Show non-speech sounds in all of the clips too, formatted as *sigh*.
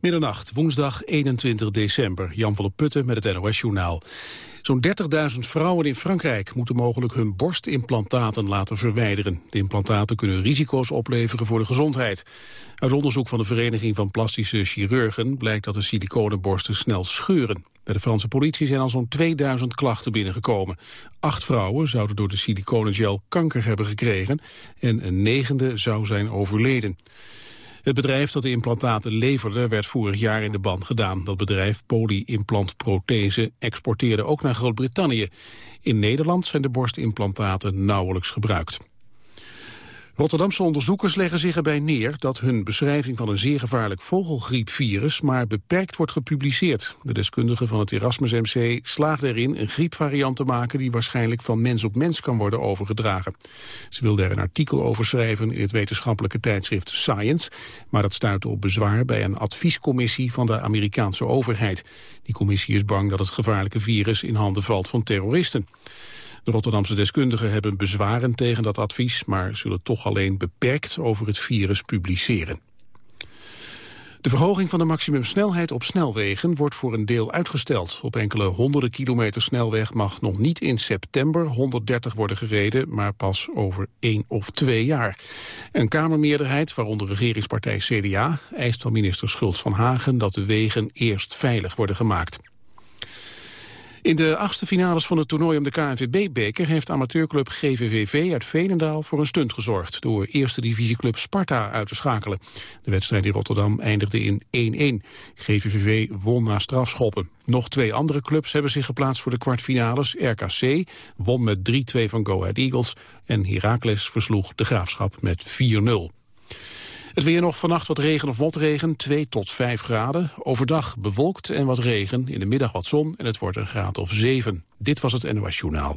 Middernacht, woensdag 21 december. Jan van der Putten met het NOS-journaal. Zo'n 30.000 vrouwen in Frankrijk moeten mogelijk hun borstimplantaten laten verwijderen. De implantaten kunnen risico's opleveren voor de gezondheid. Uit onderzoek van de Vereniging van Plastische Chirurgen blijkt dat de siliconenborsten snel scheuren. Bij de Franse politie zijn al zo'n 2000 klachten binnengekomen. Acht vrouwen zouden door de siliconengel kanker hebben gekregen en een negende zou zijn overleden. Het bedrijf dat de implantaten leverde werd vorig jaar in de ban gedaan. Dat bedrijf, Polyimplant Prothese, exporteerde ook naar Groot-Brittannië. In Nederland zijn de borstimplantaten nauwelijks gebruikt. Rotterdamse onderzoekers leggen zich erbij neer dat hun beschrijving van een zeer gevaarlijk vogelgriepvirus maar beperkt wordt gepubliceerd. De deskundigen van het Erasmus MC slaagden erin een griepvariant te maken die waarschijnlijk van mens op mens kan worden overgedragen. Ze wilden er een artikel over schrijven in het wetenschappelijke tijdschrift Science, maar dat stuitte op bezwaar bij een adviescommissie van de Amerikaanse overheid. Die commissie is bang dat het gevaarlijke virus in handen valt van terroristen. De Rotterdamse deskundigen hebben bezwaren tegen dat advies... maar zullen toch alleen beperkt over het virus publiceren. De verhoging van de maximumsnelheid op snelwegen wordt voor een deel uitgesteld. Op enkele honderden kilometer snelweg mag nog niet in september 130 worden gereden, maar pas over één of twee jaar. Een Kamermeerderheid, waaronder regeringspartij CDA, eist van minister Schultz van Hagen dat de wegen eerst veilig worden gemaakt. In de achtste finales van het toernooi om de KNVB-beker... heeft amateurclub GVVV uit Veenendaal voor een stunt gezorgd... door eerste divisieclub Sparta uit te schakelen. De wedstrijd in Rotterdam eindigde in 1-1. GVVV won na strafschoppen. Nog twee andere clubs hebben zich geplaatst voor de kwartfinales. RKC won met 3-2 van Go Ahead Eagles... en Heracles versloeg de Graafschap met 4-0. Het weer nog vannacht wat regen of motregen, 2 tot 5 graden. Overdag bewolkt en wat regen, in de middag wat zon en het wordt een graad of 7. Dit was het NOS Journaal.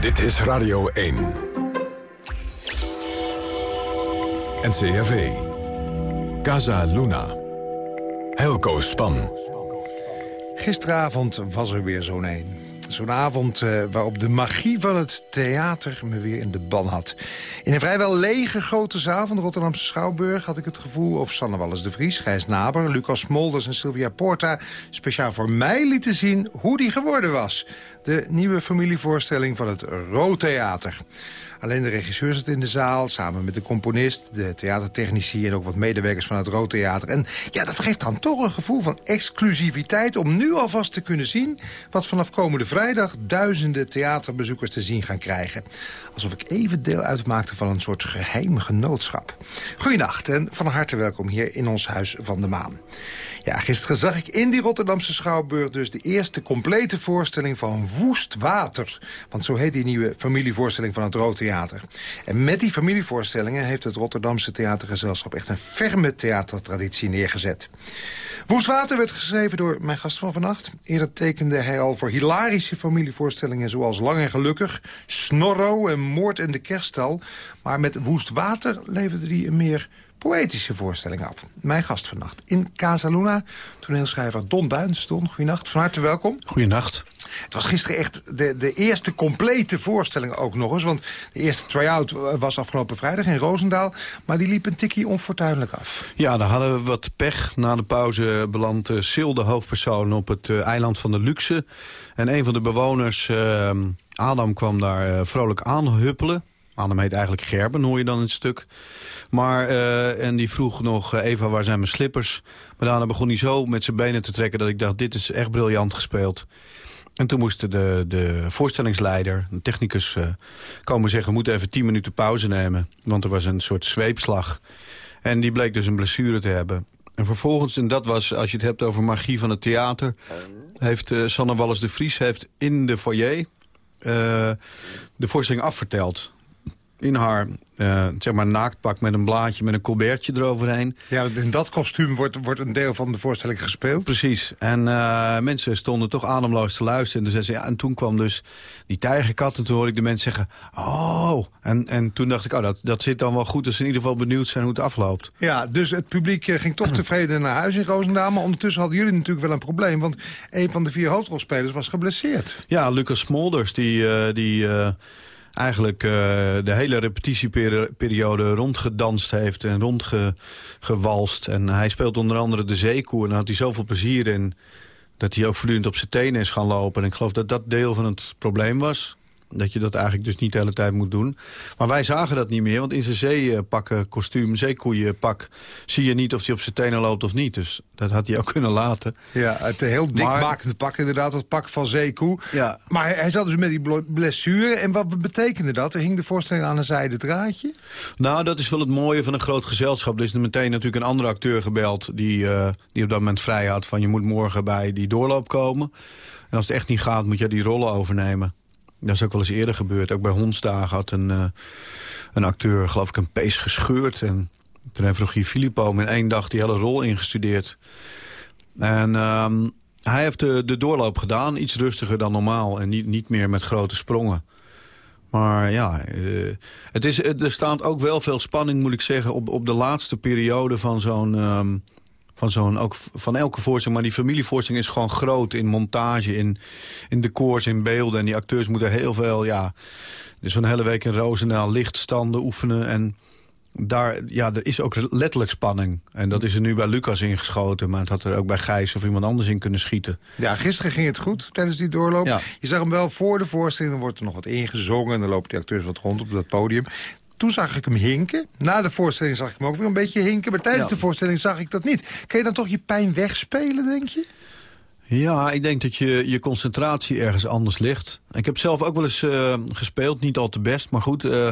Dit is Radio 1. NCRV. Casa Luna. Helco Span. Gisteravond was er weer zo'n een. Zo'n avond uh, waarop de magie van het theater me weer in de ban had. In een vrijwel lege grote zaal van de Rotterdamse Schouwburg... had ik het gevoel of Sanne Wallis de Vries, Gijs Naber... Lucas Molders en Sylvia Porta speciaal voor mij lieten zien hoe die geworden was. De nieuwe familievoorstelling van het Rood Theater. Alleen de regisseur zit in de zaal, samen met de componist... de theatertechnici en ook wat medewerkers van het Rood Theater. En ja, dat geeft dan toch een gevoel van exclusiviteit... om nu alvast te kunnen zien wat vanaf komende vrijdag... duizenden theaterbezoekers te zien gaan krijgen. Alsof ik even deel uitmaakte van een soort geheim genootschap. Goedenacht en van harte welkom hier in ons Huis van de Maan. Ja, gisteren zag ik in die Rotterdamse Schouwburg dus de eerste complete voorstelling van Woest Water. Want zo heet die nieuwe familievoorstelling van het Rood Theater. En met die familievoorstellingen heeft het Rotterdamse theatergezelschap echt een ferme theatertraditie neergezet. Woest Water werd geschreven door mijn gast van vannacht. Eerder tekende hij al voor hilarische familievoorstellingen zoals Lang en Gelukkig, Snorro en Moord in de Kerststal. Maar met Woest Water leverde hij een meer poëtische voorstelling af. Mijn gast vannacht in Casaluna, toneelschrijver Don Duins. Don, goeienacht, van harte welkom. Goeienacht. Het was gisteren echt de, de eerste complete voorstelling ook nog eens. Want de eerste try-out was afgelopen vrijdag in Roosendaal. Maar die liep een tikkie onfortuinlijk af. Ja, dan hadden we wat pech. Na de pauze belandt uh, Sil, de hoofdpersoon, op het uh, eiland van de Luxe. En een van de bewoners, uh, Adam, kwam daar vrolijk aanhuppelen. Adam heet eigenlijk Gerben, hoor je dan in het stuk. Maar, uh, en die vroeg nog, uh, Eva, waar zijn mijn slippers? Maar daarna begon hij zo met zijn benen te trekken... dat ik dacht, dit is echt briljant gespeeld. En toen moest de, de voorstellingsleider, de technicus, uh, komen zeggen... we moeten even tien minuten pauze nemen. Want er was een soort zweepslag. En die bleek dus een blessure te hebben. En vervolgens, en dat was, als je het hebt over magie van het theater... heeft uh, Sanne Wallis de Vries heeft in de foyer... De voorstelling afverteld in haar uh, zeg maar naaktpak met een blaadje met een colbertje eroverheen. Ja, in dat kostuum wordt, wordt een deel van de voorstelling gespeeld. Precies. En uh, mensen stonden toch ademloos te luisteren. En, toen, ja, en toen kwam dus die tijgerkat en toen hoorde ik de mensen zeggen... oh, en, en toen dacht ik, oh, dat, dat zit dan wel goed... als ze in ieder geval benieuwd zijn hoe het afloopt. Ja, dus het publiek eh, ging toch *clears throat* tevreden naar huis in Roosendaal. Maar ondertussen hadden jullie natuurlijk wel een probleem... want een van de vier hoofdrolspelers was geblesseerd. Ja, Lucas Smolders, die... die eigenlijk uh, de hele repetitieperiode rondgedanst heeft en rondgewalst. En hij speelt onder andere de zeekoe en daar had hij zoveel plezier in... dat hij ook voortdurend op zijn tenen is gaan lopen. En ik geloof dat dat deel van het probleem was. Dat je dat eigenlijk dus niet de hele tijd moet doen. Maar wij zagen dat niet meer, want in zijn zeepakken, kostuum, zeekoeienpak... zie je niet of hij op zijn tenen loopt of niet. Dus dat had hij ook kunnen laten. Ja, het heel dikmakende pak inderdaad, het pak van zeekoe. Ja. Maar hij, hij zat dus met die blessure. En wat betekende dat? Er hing de voorstelling aan een zijde draadje? Nou, dat is wel het mooie van een groot gezelschap. Er is er meteen natuurlijk een andere acteur gebeld... die, uh, die op dat moment vrij had van je moet morgen bij die doorloop komen. En als het echt niet gaat, moet je die rollen overnemen. Dat is ook wel eens eerder gebeurd. Ook bij Hondsdagen had een, uh, een acteur, geloof ik, een pees gescheurd. En toen heeft Rogier Filippo in één dag die hele rol ingestudeerd. En um, hij heeft de, de doorloop gedaan, iets rustiger dan normaal. En niet, niet meer met grote sprongen. Maar ja, uh, het is, er staat ook wel veel spanning, moet ik zeggen... op, op de laatste periode van zo'n... Um, van, zo'n ook van elke voorstelling. Maar die familievoorstelling is gewoon groot in montage, in, in decors, in beelden. En die acteurs moeten heel veel, ja... Dus van een hele week in Roosendaal lichtstanden oefenen. En daar, ja, er is ook letterlijk spanning. En dat is er nu bij Lucas ingeschoten. Maar het had er ook bij Gijs of iemand anders in kunnen schieten. Ja, gisteren ging het goed tijdens die doorloop. Je zag hem wel voor de voorstelling. Dan wordt er nog wat ingezongen. En dan lopen die acteurs wat rond op dat podium. Toen zag ik hem hinken. Na de voorstelling zag ik hem ook weer een beetje hinken. Maar tijdens de voorstelling zag ik dat niet. Kun je dan toch je pijn wegspelen, denk je? Ja, ik denk dat je, je concentratie ergens anders ligt. Ik heb zelf ook wel eens uh, gespeeld, niet al te best. Maar goed, uh,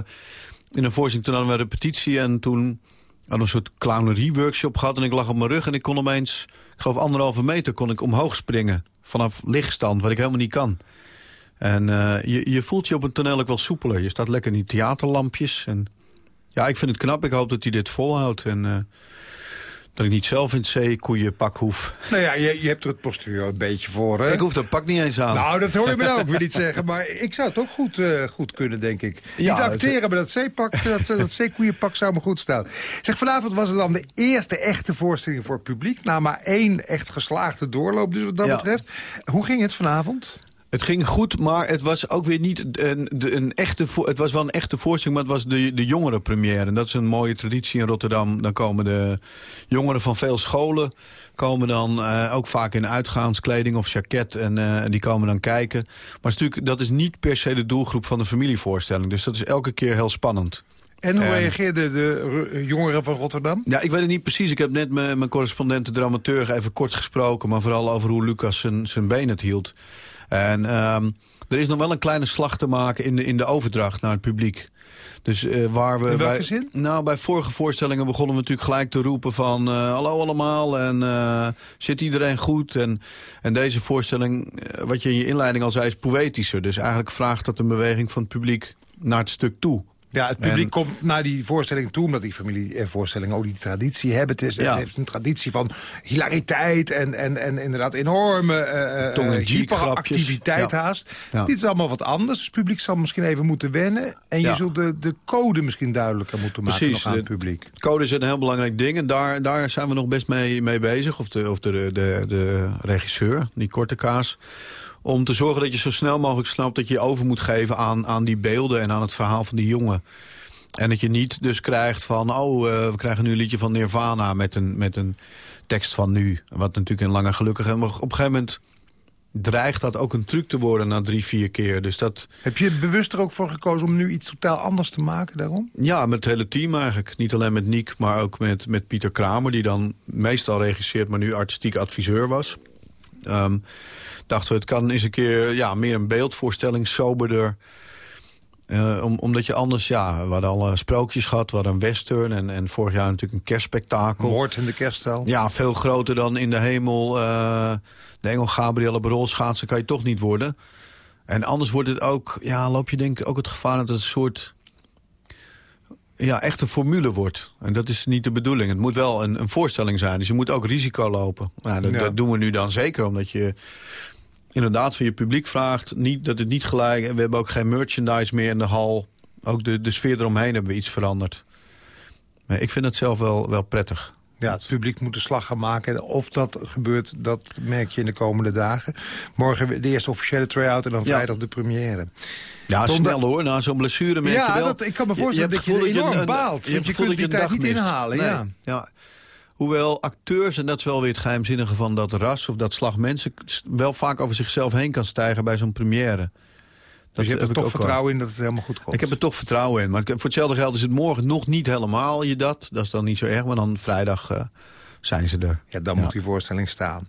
in een voorstelling toen hadden we een repetitie... en toen hadden een soort clownerie-workshop gehad... en ik lag op mijn rug en ik kon opeens, ik geloof anderhalve meter... kon ik omhoog springen vanaf lichtstand, wat ik helemaal niet kan. En uh, je, je voelt je op een toneel ook wel soepeler. Je staat lekker in die theaterlampjes. En ja, ik vind het knap. Ik hoop dat hij dit volhoudt. En uh, dat ik niet zelf in het zeekoeienpak hoef. Nou ja, je, je hebt er het postuur een beetje voor, hè? Ik hoef dat pak niet eens aan. Nou, dat hoor je me nou ook *laughs* weer niet zeggen. Maar ik zou het ook goed, uh, goed kunnen, denk ik. Ja, niet acteren, maar dat zeepak, dat, dat zeekoeienpak zou me goed staan. Zeg, vanavond was het dan de eerste echte voorstelling voor het publiek. Nou, maar één echt geslaagde doorloop, dus wat dat betreft. Hoe ging het vanavond? Het ging goed, maar het was ook weer niet een, een echte... Het was wel een echte voorstelling, maar het was de, de jongere première. En dat is een mooie traditie in Rotterdam. Dan komen de jongeren van veel scholen... komen dan uh, ook vaak in uitgaanskleding of jacket. En uh, die komen dan kijken. Maar natuurlijk, dat is niet per se de doelgroep van de familievoorstelling. Dus dat is elke keer heel spannend. En hoe reageerden de jongeren van Rotterdam? Ja, ik weet het niet precies. Ik heb net mijn, mijn correspondent, de dramaturg, even kort gesproken. Maar vooral over hoe Lucas zijn, zijn been het hield. En um, er is nog wel een kleine slag te maken in de, in de overdracht naar het publiek. Dus, uh, waar we in welke bij, zin? Nou, bij vorige voorstellingen begonnen we natuurlijk gelijk te roepen van... Uh, hallo allemaal en uh, zit iedereen goed? En, en deze voorstelling, wat je in je inleiding al zei, is poëtischer. Dus eigenlijk vraagt dat een beweging van het publiek naar het stuk toe. Ja, het publiek komt naar die voorstelling toe... omdat die familievoorstellingen ook die traditie hebben. Het, is, het heeft een traditie van hilariteit en, en, en inderdaad enorme uh, hyperactiviteit ja. haast. Dit is allemaal wat anders. Dus het publiek zal misschien even moeten wennen. En je zult de, de code misschien duidelijker moeten maken Precies, aan het publiek. code is een heel belangrijk ding. En daar, daar zijn we nog best mee, mee bezig. Of, de, of de, de, de regisseur, die korte kaas om te zorgen dat je zo snel mogelijk snapt dat je je over moet geven aan, aan die beelden en aan het verhaal van die jongen. En dat je niet dus krijgt van, oh, uh, we krijgen nu een liedje van Nirvana met een, met een tekst van nu. Wat natuurlijk een lange gelukkig. En op een gegeven moment dreigt dat ook een truc te worden na drie, vier keer. Dus dat... Heb je bewust er ook voor gekozen om nu iets totaal anders te maken daarom? Ja, met het hele team eigenlijk. Niet alleen met Niek, maar ook met, met Pieter Kramer... die dan meestal regisseert, maar nu artistiek adviseur was. Um, dachten we, het kan eens een keer ja, meer een beeldvoorstelling, soberder. Uh, om, omdat je anders, ja, we hadden al sprookjes gehad, we hadden een western en, en vorig jaar natuurlijk een kerstspektakel. Moord in de kerststal. Ja, veel groter dan in de hemel. Uh, de Engel Gabrielle Barol schaatsen kan je toch niet worden. En anders wordt het ook, ja, loop je denk ik ook het gevaar dat het een soort ja, echt een formule wordt. En dat is niet de bedoeling. Het moet wel een, een voorstelling zijn. Dus je moet ook risico lopen. Nou, dat, dat, doen we nu dan zeker, omdat je inderdaad van je publiek vraagt... Niet, dat het niet gelijk... We hebben ook geen merchandise meer in de hal. Ook de, de sfeer eromheen hebben we iets veranderd. Maar ik vind het zelf wel, wel prettig. Ja, het publiek moet de slag gaan maken. Of dat gebeurt, dat merk je in de komende dagen. Morgen de eerste officiële try-out en dan Ja. vrijdag de première. Ja, snel hoor. Na zo'n blessure merk Ja, je wel... dat- ik kan me Je- voorstellen dat je het gevoel enorm baalt, Je je gevoel kunt die dat je tijd niet inhalen, Nee, ja. ja. Hoewel acteurs, en dat is wel weer het geheimzinnige van dat ras... of dat slag mensen wel vaak over zichzelf heen kan stijgen bij zo'n première. Dus je hebt heb er toch vertrouwen in dat het helemaal goed komt. Ik heb er toch vertrouwen in. Maar voor hetzelfde geld is het morgen nog niet helemaal je dat. Dat is dan niet zo erg, maar dan vrijdag eh, zijn ze er. Ja, dan moet die voorstelling staan.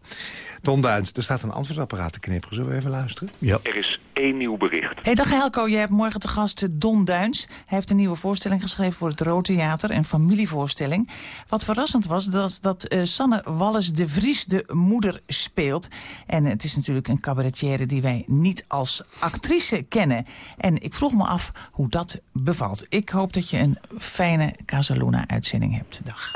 Don Duins, er staat een antwoordapparaat te knipperen. Zullen we even luisteren? Ja. Er is één nieuw bericht. Hey, dag Helco, je hebt morgen te gast Don Duins. Hij heeft een nieuwe voorstelling geschreven voor het Rood Theater, een familievoorstelling. Wat verrassend was, dat, dat eh, Sanne Wallis de Vries de moeder speelt. En het is natuurlijk een cabaretière die wij niet als actrice kennen. En ik vroeg me af hoe dat bevalt. Ik hoop dat je een fijne Casaluna-uitzending hebt. Dag.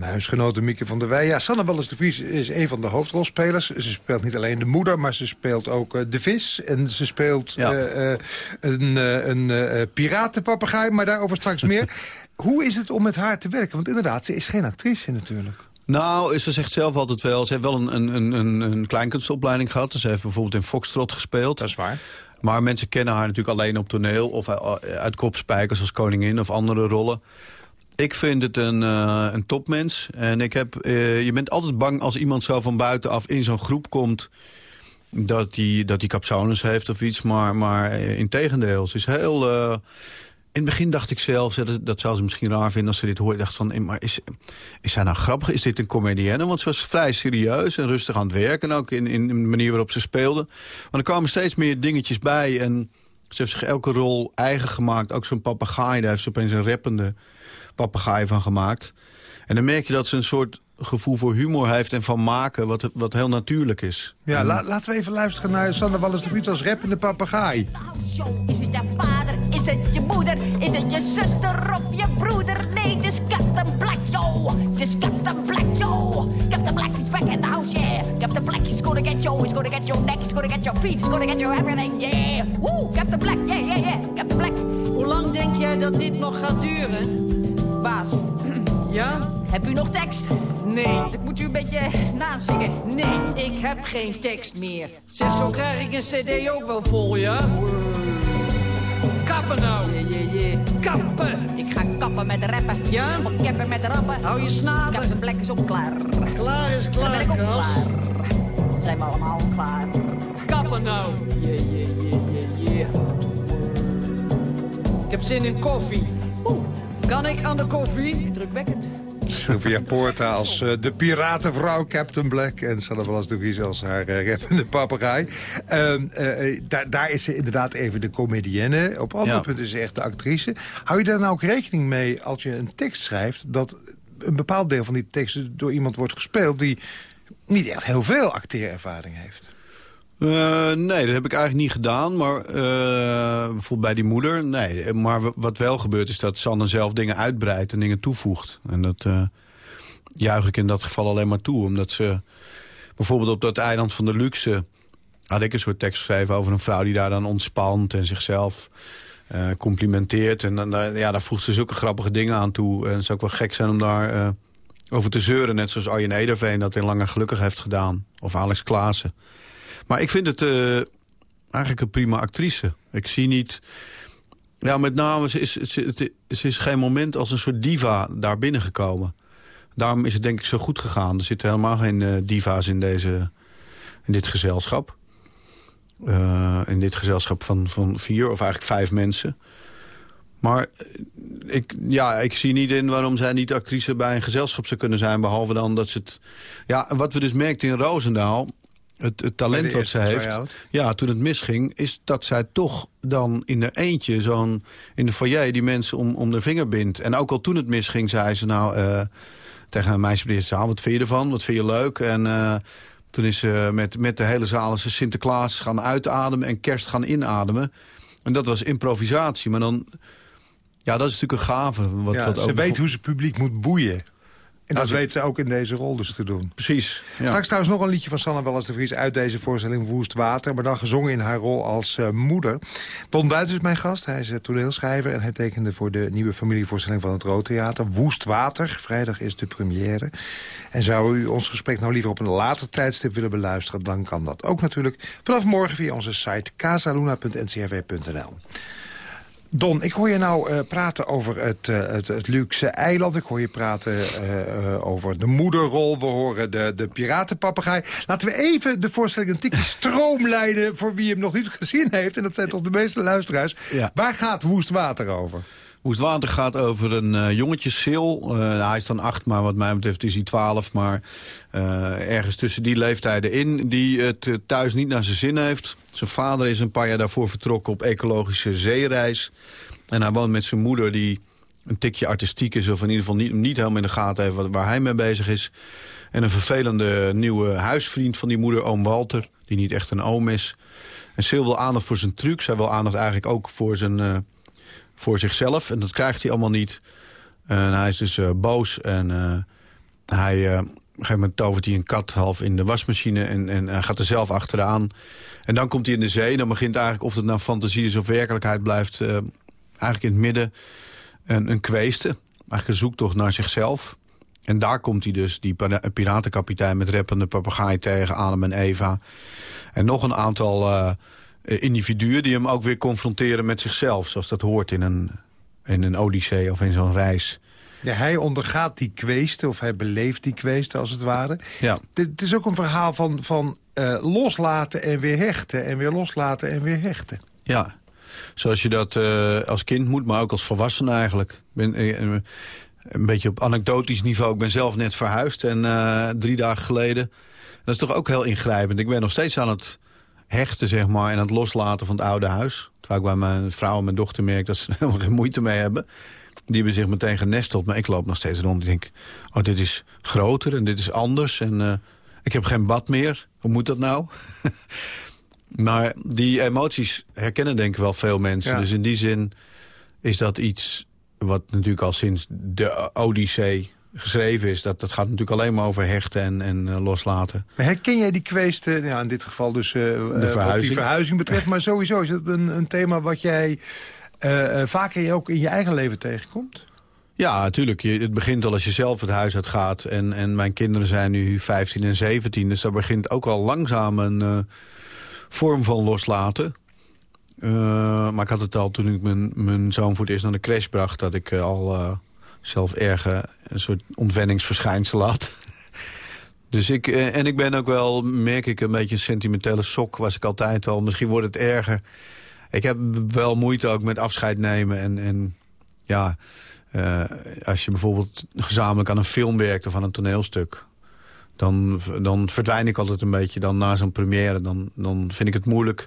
Huisgenote Mieke van der Wij. Ja, Sanne Wallis de Vries is een van de hoofdrolspelers. Ze speelt niet alleen de moeder, maar ze speelt ook eh, de vis. En ze speelt Ja. eh, eh, een, een piratenpapegaai, maar daarover straks meer. *laughs* Hoe is het om met haar te werken? Want inderdaad, ze is geen actrice natuurlijk. Nou, ze zegt zelf altijd wel... Ze heeft wel een, een, een, een, kleinkunstopleiding gehad. Ze heeft bijvoorbeeld in Foxtrot gespeeld. is waar. Maar mensen kennen haar natuurlijk alleen op toneel... of uit- uit kopspijkers als koningin of andere rollen. Ik vind het een, eh, een topmens. En ik heb, eh, je bent altijd bang als iemand zo van buitenaf in zo'n groep komt... dat hij dat die capsones heeft of iets. Maar, maar eh, in tegendeel, ze is heel... in het begin dacht ik zelf, dat, dat zou ze misschien raar vinden als ze dit hoort. Dacht van, maar is, is zij nou grappig? Is dit een comedienne? Want ze was vrij serieus en rustig aan het werken. En ook in, in de manier waarop ze speelde. Maar er kwamen steeds meer dingetjes bij. En ze heeft zich elke rol eigen gemaakt. Ook zo'n papegaai, daar heeft ze opeens een rappende papegaai van gemaakt. En dan merk je dat ze een soort gevoel voor humor heeft en van maken... wat, wat heel natuurlijk is. Ja, la- laten we even luisteren naar Sanne Wallis de Vries als rappende papegaai. Show. Is het je vader? Is het je moeder? Is het je zuster of je broeder? Nee, het is Captain Black, yo. Het is Captain Black, yo. Captain Black is back in the house, yeah. Captain Black is gonna get you. He's gonna get your neck. He's gonna get your feet. He's gonna get your everything, yeah. Woo, Captain Black, yeah, yeah, yeah. Captain Black. Hoe lang denk jij dat dit nog gaat duren? Baas, *clears throat* Ja? heb u nog tekst? Nee. Ik moet u een beetje nazingen. Nee, ik heb geen tekst meer. Zeg, zo krijg ik een cd ook wel vol, ja? Kappen nou. Yeah, yeah, yeah. Kappen. Ik ga kappen met rappen. Ja? Of kappen met rappen. Hou je snavel. Captain Black is ook klaar. Klaar is Dan ben klaar, ik ook klaar. Zijn we allemaal klaar? Kappen nou. Yeah, yeah, yeah, yeah, yeah. Ik heb zin in koffie. Kan ik aan de koffie? Drukwekkend. Sylvia Porta als eh, de piratenvrouw Captain Black. En Sanne Vries als haar uh, rappende papegaai. Ehm, eh, daar, daar is ze inderdaad even de comedienne. Op andere Ja. punten is ze echt de actrice. Hou je daar nou ook rekening mee als je een tekst schrijft... dat een bepaald deel van die tekst door iemand wordt gespeeld... die niet echt heel veel acteerervaring heeft? Eh, nee, dat heb ik eigenlijk niet gedaan. Maar eh, bijvoorbeeld bij die moeder, nee. Maar wat wel gebeurt is dat Sanne zelf dingen uitbreidt en dingen toevoegt. En dat eh, juich ik in dat geval alleen maar toe. Omdat ze bijvoorbeeld op dat eiland van de luxe... had ik een soort tekst geschreven over een vrouw die daar dan ontspant... en zichzelf complimenteert. En dan, ja, daar voegt ze zulke grappige dingen aan toe. En het zou ook wel gek zijn om daar over te zeuren. Net zoals Arjen Ederveen dat in Langer Gelukkig heeft gedaan. Of Alex Klaassen. Maar ik vind het eh, eigenlijk een prima actrice. Ik zie niet... Ja, met name, ze is, ze, is geen moment als een soort diva daar binnengekomen. Daarom is het denk ik zo goed gegaan. Er zitten helemaal geen eh, diva's in, deze, in dit gezelschap. Eh, in dit gezelschap van, van vier of eigenlijk vijf mensen. Maar ik, ja, ik zie niet in waarom zij niet actrice bij een gezelschap zou kunnen zijn. Behalve dan dat ze het... Ja, wat we dus merkten in Roosendaal... Het, het talent de wat ze heeft... Ja, toen het misging, is dat zij toch dan in haar eentje... zo'n in de foyer die mensen om, om de vinger bindt. En ook al toen het misging, zei ze nou... eh, tegen een meisje op de eerste zaal, wat vind je ervan? Wat vind je leuk? En eh, toen is ze met, met de hele zaal is ze Sinterklaas gaan uitademen... en kerst gaan inademen. En dat was improvisatie. Maar dan... Ja, dat is natuurlijk een gave. Wat, Ja, wat ze weet hoe ze publiek moet boeien. En dat weet ze ook in deze rol dus te doen. Precies. Ja. Straks trouwens nog een liedje van Sanne Wallis de Vries... uit deze voorstelling Woest Water... maar dan gezongen in haar rol als eh, moeder. Don Duits is mijn gast. Hij is eh, toneelschrijver... en hij tekende voor de nieuwe familievoorstelling van het Rood Theater... Woest Water. Vrijdag is de première. En zou u ons gesprek nou liever op een later tijdstip willen beluisteren... dan kan dat ook natuurlijk vanaf morgen via onze site casaluna.ncrv.nl. Don, ik hoor je nou eh, praten over het, eh, het, het luxe eiland. Ik hoor je praten eh, over de moederrol. We horen de, de piratenpapegaai. Laten we even de voorstelling een tikje *laughs* stroomlijnen... voor wie hem nog niet gezien heeft. En dat zijn toch de meeste luisteraars. Ja. Waar gaat Woest Water over? Woestwater gaat over een eh, jongetje, Sil. Eh, hij is dan acht, maar wat mij betreft is hij twaalf. Maar eh, ergens tussen die leeftijden in... die het thuis niet naar zijn zin heeft. Zijn vader is een paar jaar daarvoor vertrokken op ecologische zeereis. En hij woont met zijn moeder die een tikje artistiek is... of in ieder geval niet, niet helemaal in de gaten heeft waar hij mee bezig is. En een vervelende nieuwe huisvriend van die moeder, oom Walter... die niet echt een oom is. En Sil wil aandacht voor zijn trucs. Hij wil aandacht eigenlijk ook voor zijn... voor zichzelf. En dat krijgt hij allemaal niet. En hij is dus eh, boos. En eh, hij, eh, op een gegeven moment tovert hij een kat half in de wasmachine... en, en gaat er zelf achteraan. En dan komt hij in de zee. Dan begint eigenlijk, of het nou fantasie is of werkelijkheid blijft... eigenlijk in het midden een, een kweeste. Eigenlijk een zoektocht naar zichzelf. En daar komt hij dus, die pira- piratenkapitein... met reppende papegaai tegen, Adam en Eva. En nog een aantal individuen die hem ook weer confronteren met zichzelf. Zoals dat hoort in een, in een odyssee of in zo'n reis. Ja, hij ondergaat die kweesten, of hij beleeft die kweesten als het ware. Ja. Het is ook een verhaal van, van eh, loslaten en weer hechten. En weer loslaten en weer hechten. Ja, zoals je dat eh, als kind moet, maar ook als volwassene eigenlijk. Ik ben, eh, eh, een beetje op anekdotisch niveau. Ik ben zelf net verhuisd en eh, drie dagen geleden. Dat is toch ook heel ingrijpend. Ik ben nog steeds aan het hechten, zeg maar, en het loslaten van het oude huis. Terwijl ik bij mijn vrouw en mijn dochter merk dat ze er *laughs* helemaal geen moeite mee hebben. Die hebben zich meteen genesteld, maar ik loop nog steeds rond. Ik denk, oh, dit is groter en dit is anders. En eh, ik heb geen bad meer. Hoe moet dat nou? *laughs* Maar die emoties herkennen denk ik wel veel mensen. Ja. Dus in die zin is dat iets wat natuurlijk al sinds de Odyssee geschreven is. Dat, dat gaat natuurlijk alleen maar over hechten en, en eh, loslaten. Maar herken jij die kweesten, ja, in dit geval dus eh, eh, wat die verhuizing. betreft... maar sowieso is het een, een thema wat jij eh, eh, vaker ook in je eigen leven tegenkomt? Ja, natuurlijk. Het begint al als je zelf het huis uit gaat. En, en mijn kinderen zijn nu 15 en 17. Dus daar begint ook al langzaam een eh, vorm van loslaten. Eh, maar ik had het al toen ik mijn, mijn zoon voor het eerst naar de crash bracht... dat ik eh, al eh, zelf erge een soort ontwenningsverschijnsel had. *laughs* dus ik, eh, en ik ben ook wel, merk ik, een beetje een sentimentele sok. Was ik altijd al. Misschien wordt het erger. Ik heb wel moeite ook met afscheid nemen. En, en ja, eh, als je bijvoorbeeld gezamenlijk aan een film werkt of aan een toneelstuk... Dan, dan verdwijn ik altijd een beetje. Dan na zo'n première, dan, dan vind ik het moeilijk.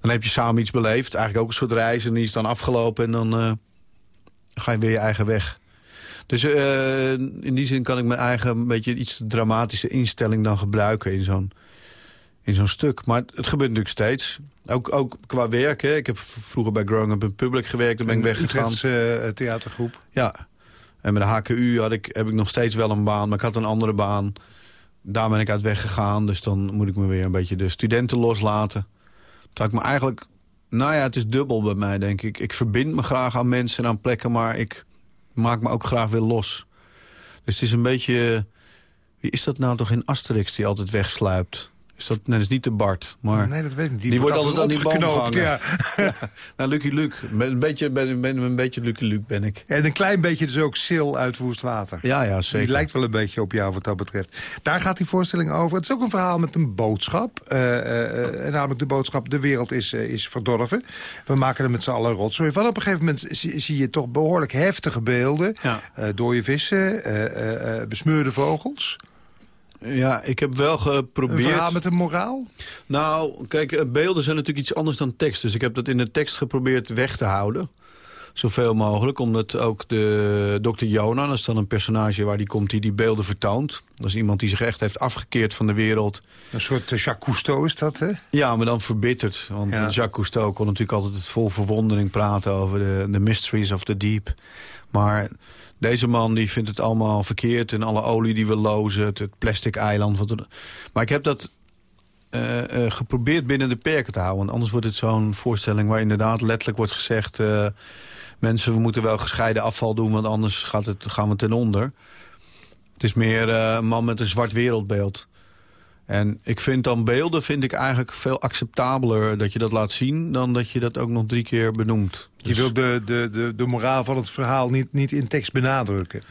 Dan heb je samen iets beleefd. Eigenlijk ook een soort reis en die is dan afgelopen. En dan eh, ga je weer je eigen weg. Dus eh, in die zin kan ik mijn eigen een beetje iets dramatische instelling dan gebruiken in zo'n in zo'n stuk. Maar het, het gebeurt natuurlijk steeds. Ook, ook qua werk. Hè. Ik heb vroeger bij Growing Up in Public gewerkt. Daar ben ik weggegaan. Utrechtse eh, theatergroep. Ja. En met de HKU had ik, heb ik nog steeds wel een baan. Maar ik had een andere baan. Daar ben ik uit weggegaan. Dus dan moet ik me weer een beetje de studenten loslaten. Terwijl ik me eigenlijk... Nou ja, het is dubbel bij mij, denk ik. Ik verbind me graag aan mensen en aan plekken... maar ik maak me ook graag weer los. Dus het is een beetje... Wie is dat nou toch in Asterix die altijd wegsluipt? Is dat, nee, dat is niet de Bart, maar... Nee, dat weet ik niet. Die wordt altijd aan die boom opgeknoopt, gehangen. *laughs* Ja. Nou, Lucky Luke. Een beetje, ben, ben, een beetje Lucky Luke ben ik. En een klein beetje dus ook Sil uit Woestwater. Ja, ja, Die zeker. lijkt wel een beetje op jou wat dat betreft. Daar gaat die voorstelling over. Het is ook een verhaal met een boodschap. Eh, eh, eh, namelijk de boodschap, de wereld is, is verdorven. We maken er met z'n allen rotzooi van. Op een gegeven moment zie, zie je toch behoorlijk heftige beelden. Ja. Dode vissen, besmeurde vogels. Ja, ik heb wel Een geprobeerd... verhaal met een moraal. Nou, kijk, eh, beelden zijn natuurlijk iets anders dan tekst. Dus ik heb dat in de tekst geprobeerd weg te houden. Zoveel mogelijk, omdat ook de dokter Jona... dat is dan een personage waar die komt die die beelden vertoont. Dat is iemand die zich echt heeft afgekeerd van de wereld. Een soort uh, Jacques Cousteau is dat, hè? Ja, maar dan verbitterd. Want Ja. Jacques Cousteau kon natuurlijk altijd het vol verwondering praten... over de, de mysteries of the deep. Maar deze man die vindt het allemaal verkeerd... en alle olie die we lozen, het, plastic eiland. Wat er- maar ik heb dat eh, eh, geprobeerd binnen de perken te houden. Want anders wordt het zo'n voorstelling waar inderdaad letterlijk wordt gezegd... eh, mensen, we moeten wel gescheiden afval doen... want anders gaat het, gaan we ten onder. Het is meer een man met een zwart wereldbeeld. En ik vind dan beelden vind ik eigenlijk veel acceptabeler dat je dat laat zien... dan dat je dat ook nog drie keer benoemt. Je Dus- wil de, de, de, de moraal van het verhaal niet, niet in tekst benadrukken.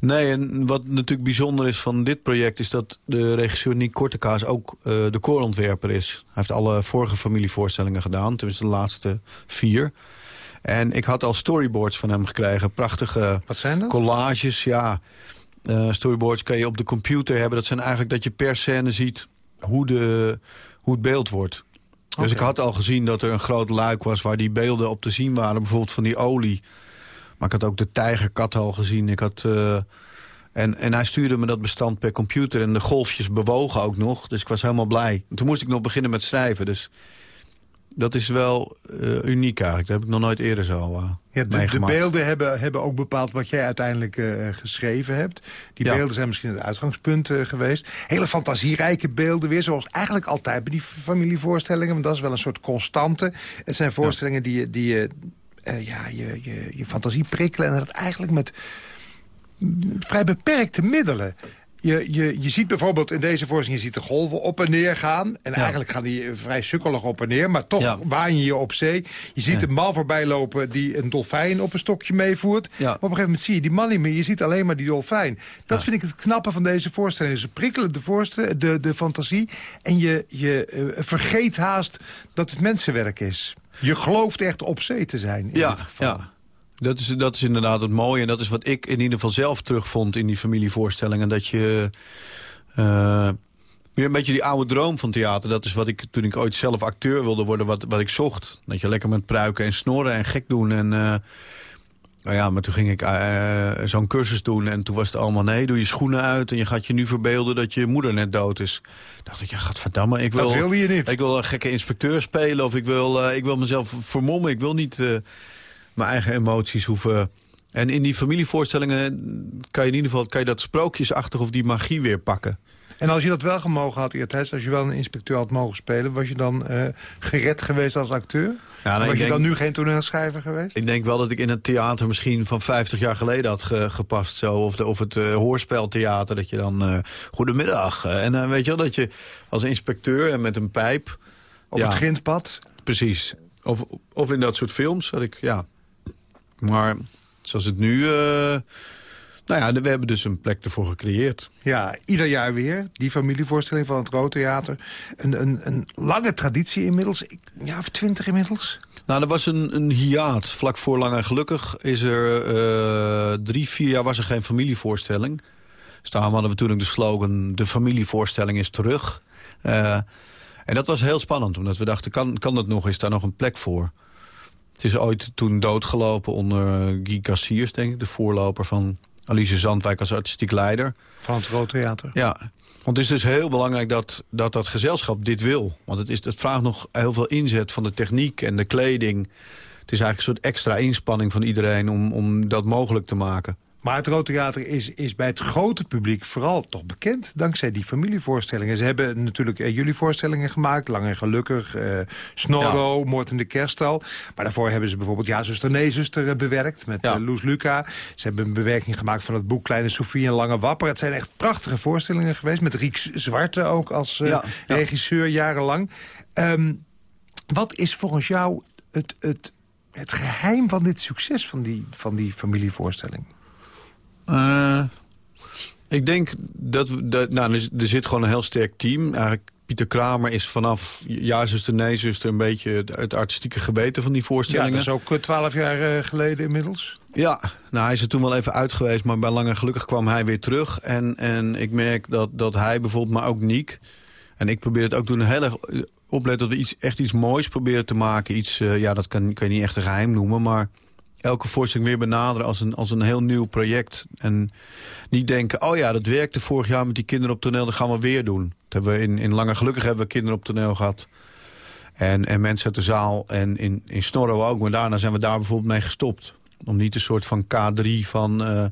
Nee, en wat natuurlijk bijzonder is van dit project... is dat de regisseur Nick Kortekaas ook eh, de koorontwerper is. Hij heeft alle vorige familievoorstellingen gedaan. Tenminste de laatste vier. En ik had al storyboards van hem gekregen. Prachtige Wat zijn dat? collages, ja. Eh, storyboards kan je op de computer hebben. Dat zijn eigenlijk dat je per scène ziet hoe, de, hoe het beeld wordt. Dus ik had al gezien dat er een groot luik was... waar die beelden op te zien waren. Bijvoorbeeld van die olie. Maar ik had ook de tijgerkat al gezien. Ik had, eh, en, en hij stuurde me dat bestand per computer. En de golfjes bewogen ook nog. Dus ik was helemaal blij. En toen moest ik nog beginnen met schrijven. Dus dat is wel eh, uniek eigenlijk. Dat heb ik nog nooit eerder zo Ja, de, beelden hebben, hebben ook bepaald wat jij uiteindelijk eh, geschreven hebt. Die Ja. beelden zijn misschien het uitgangspunt eh, geweest. Hele fantasierijke beelden weer, zoals eigenlijk altijd bij die familievoorstellingen. Want dat is wel een soort constante. Het zijn voorstellingen die, je- die je, eh, ja, je, je, je fantasie prikkelen. En dat eigenlijk met mm, vrij beperkte middelen. Je, je, je ziet bijvoorbeeld in deze voorstelling, je ziet de golven op en neer gaan. En eigenlijk gaan die vrij sukkelig op en neer. Maar toch Ja. waan je je op zee. Je ziet Ja. een man voorbij lopen die een dolfijn op een stokje meevoert. Maar op een gegeven moment zie je die man niet meer. Je ziet alleen maar die dolfijn. Dat vind ik het knappe van deze voorstelling. Ze prikkelen de, voorstel, de, de fantasie. En je, je eh, vergeet haast dat het mensenwerk is. Je gelooft echt op zee te zijn in ja, dit geval. Ja. Dat is, dat is inderdaad het mooie. En dat is wat ik in ieder geval zelf terugvond in die familievoorstellingen. Dat je eh, weer een beetje die oude droom van theater. Dat is wat ik toen ik ooit zelf acteur wilde worden, wat, wat ik zocht. Dat je lekker met pruiken en snorren en gek doen. En, eh, nou ja, maar toen ging ik eh, zo'n cursus doen. En toen was het allemaal, nee, doe je schoenen uit. En je gaat je nu verbeelden dat je moeder net dood is. dacht ik, ja, gadverdamme. Ik wil, Dat wilde je niet. Ik wil een gekke inspecteur spelen. Of ik wil, ik wil mezelf vermommen. Ik wil niet mijn eigen emoties hoeven... En in die familievoorstellingen kan je in ieder geval kan je dat sprookjesachtig of die magie weer pakken. En als je dat wel gemogen had, Eertijds, als je wel een inspecteur had mogen spelen... was je dan eh, gered geweest als acteur? Ja, nee, was je denk- dan nu geen toneelschrijver geweest? Ik denk wel dat ik in het theater misschien van 50 jaar geleden had ge- gepast. Zo. Of, de, of het eh, hoorspeltheater, dat je dan... eh, goedemiddag. en dan weet je wel, dat je als inspecteur en met een pijp... Op ja, het grindpad? Precies. Of, of in dat soort films had ik, ja. Maar zoals het nu... eh, nou ja, we hebben dus een plek ervoor gecreëerd. Ja, ieder jaar weer. Die familievoorstelling van het Rood Theater. Een, een, een lange traditie inmiddels. Ja, of twintig inmiddels. Nou, er was een, een hiaat. Vlak voor Lang en Gelukkig is er eh, drie, vier jaar was er geen familievoorstelling. Dus daarom hadden we toen ook de slogan... de familievoorstelling is terug. Eh, en dat was heel spannend, omdat we dachten... kan, kan dat nog? Is daar nog een plek voor? Het is ooit toen doodgelopen onder eh, Guy Cassiers, denk ik... de voorloper van Alice Zandwijk als artistiek leider. Van het Rood Theater. Ja, want het is dus heel belangrijk dat dat, dat gezelschap dit wil. Want het, is, het vraagt nog heel veel inzet van de techniek en de kleding. Het is eigenlijk een soort extra inspanning van iedereen om, om dat mogelijk te maken. Maar het Rood Theater is, is bij het grote publiek vooral toch bekend... dankzij die familievoorstellingen. Ze hebben natuurlijk eh, jullie voorstellingen gemaakt. Lang en Gelukkig, eh Snorro, Moord in de Kerstal. Maar daarvoor hebben ze bijvoorbeeld Ja, zuster, nee, zuster eh, bewerkt... met Ja. eh, Loes Luca. Ze hebben een bewerking gemaakt van het boek Kleine Sofie en Lange Wapper. Het zijn echt prachtige voorstellingen geweest. Met Riek Zwarte ook als eh, Ja, ja. regisseur jarenlang. Ehm, wat is volgens jou het, het, het geheim van dit succes van die, van die familievoorstelling? Eh, ik denk dat, we, dat nou, er, er zit gewoon een heel sterk team. Eigenlijk Pieter Kramer is vanaf Ja, zuster, nee, zuster... een beetje het, het artistieke geweten van die Ja, voorstellingen. dat is ook eh, twaalf jaar eh, geleden inmiddels. Ja, nou, hij is er toen wel even uit geweest, maar bij Lang en Gelukkig kwam hij weer terug. En, en ik merk dat, dat hij bijvoorbeeld, maar ook Niek... en ik probeer het ook toen heel erg opletten dat we iets, echt iets moois proberen te maken. Iets, ja, dat kan, kan je niet echt een geheim noemen, maar elke voorstelling weer benaderen als een, als een heel nieuw project. En niet denken, oh ja, dat werkte vorig jaar met die kinderen op toneel, dat gaan we weer doen. Dat hebben we in, in Lange Gelukkig hebben we kinderen op toneel gehad. En, en mensen uit de zaal en in, in Snorro ook. Maar daarna zijn we daar bijvoorbeeld mee gestopt. Om niet een soort van K3 van... Uh,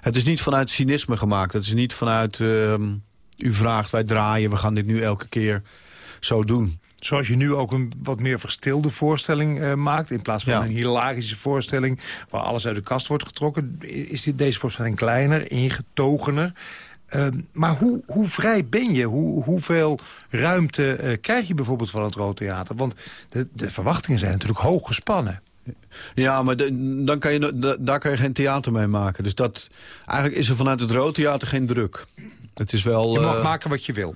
het is niet vanuit cynisme gemaakt. Het is niet vanuit... Uh, u vraagt, wij draaien, we gaan dit nu elke keer zo doen. Zoals je nu ook een wat meer verstilde voorstelling uh, maakt... in plaats van ja. een hilarische voorstelling waar alles uit de kast wordt getrokken... is dit, deze voorstelling kleiner, ingetogener. Uh, maar hoe, hoe vrij ben je? Hoe, hoeveel ruimte uh, krijg je bijvoorbeeld van het Rood Theater? Want de, de verwachtingen zijn natuurlijk hoog gespannen. Ja, maar de, dan kan je, daar kan je geen theater mee maken. Dus dat, eigenlijk is er vanuit het Rood Theater geen druk. Het is wel, je mag uh, maken wat je wil.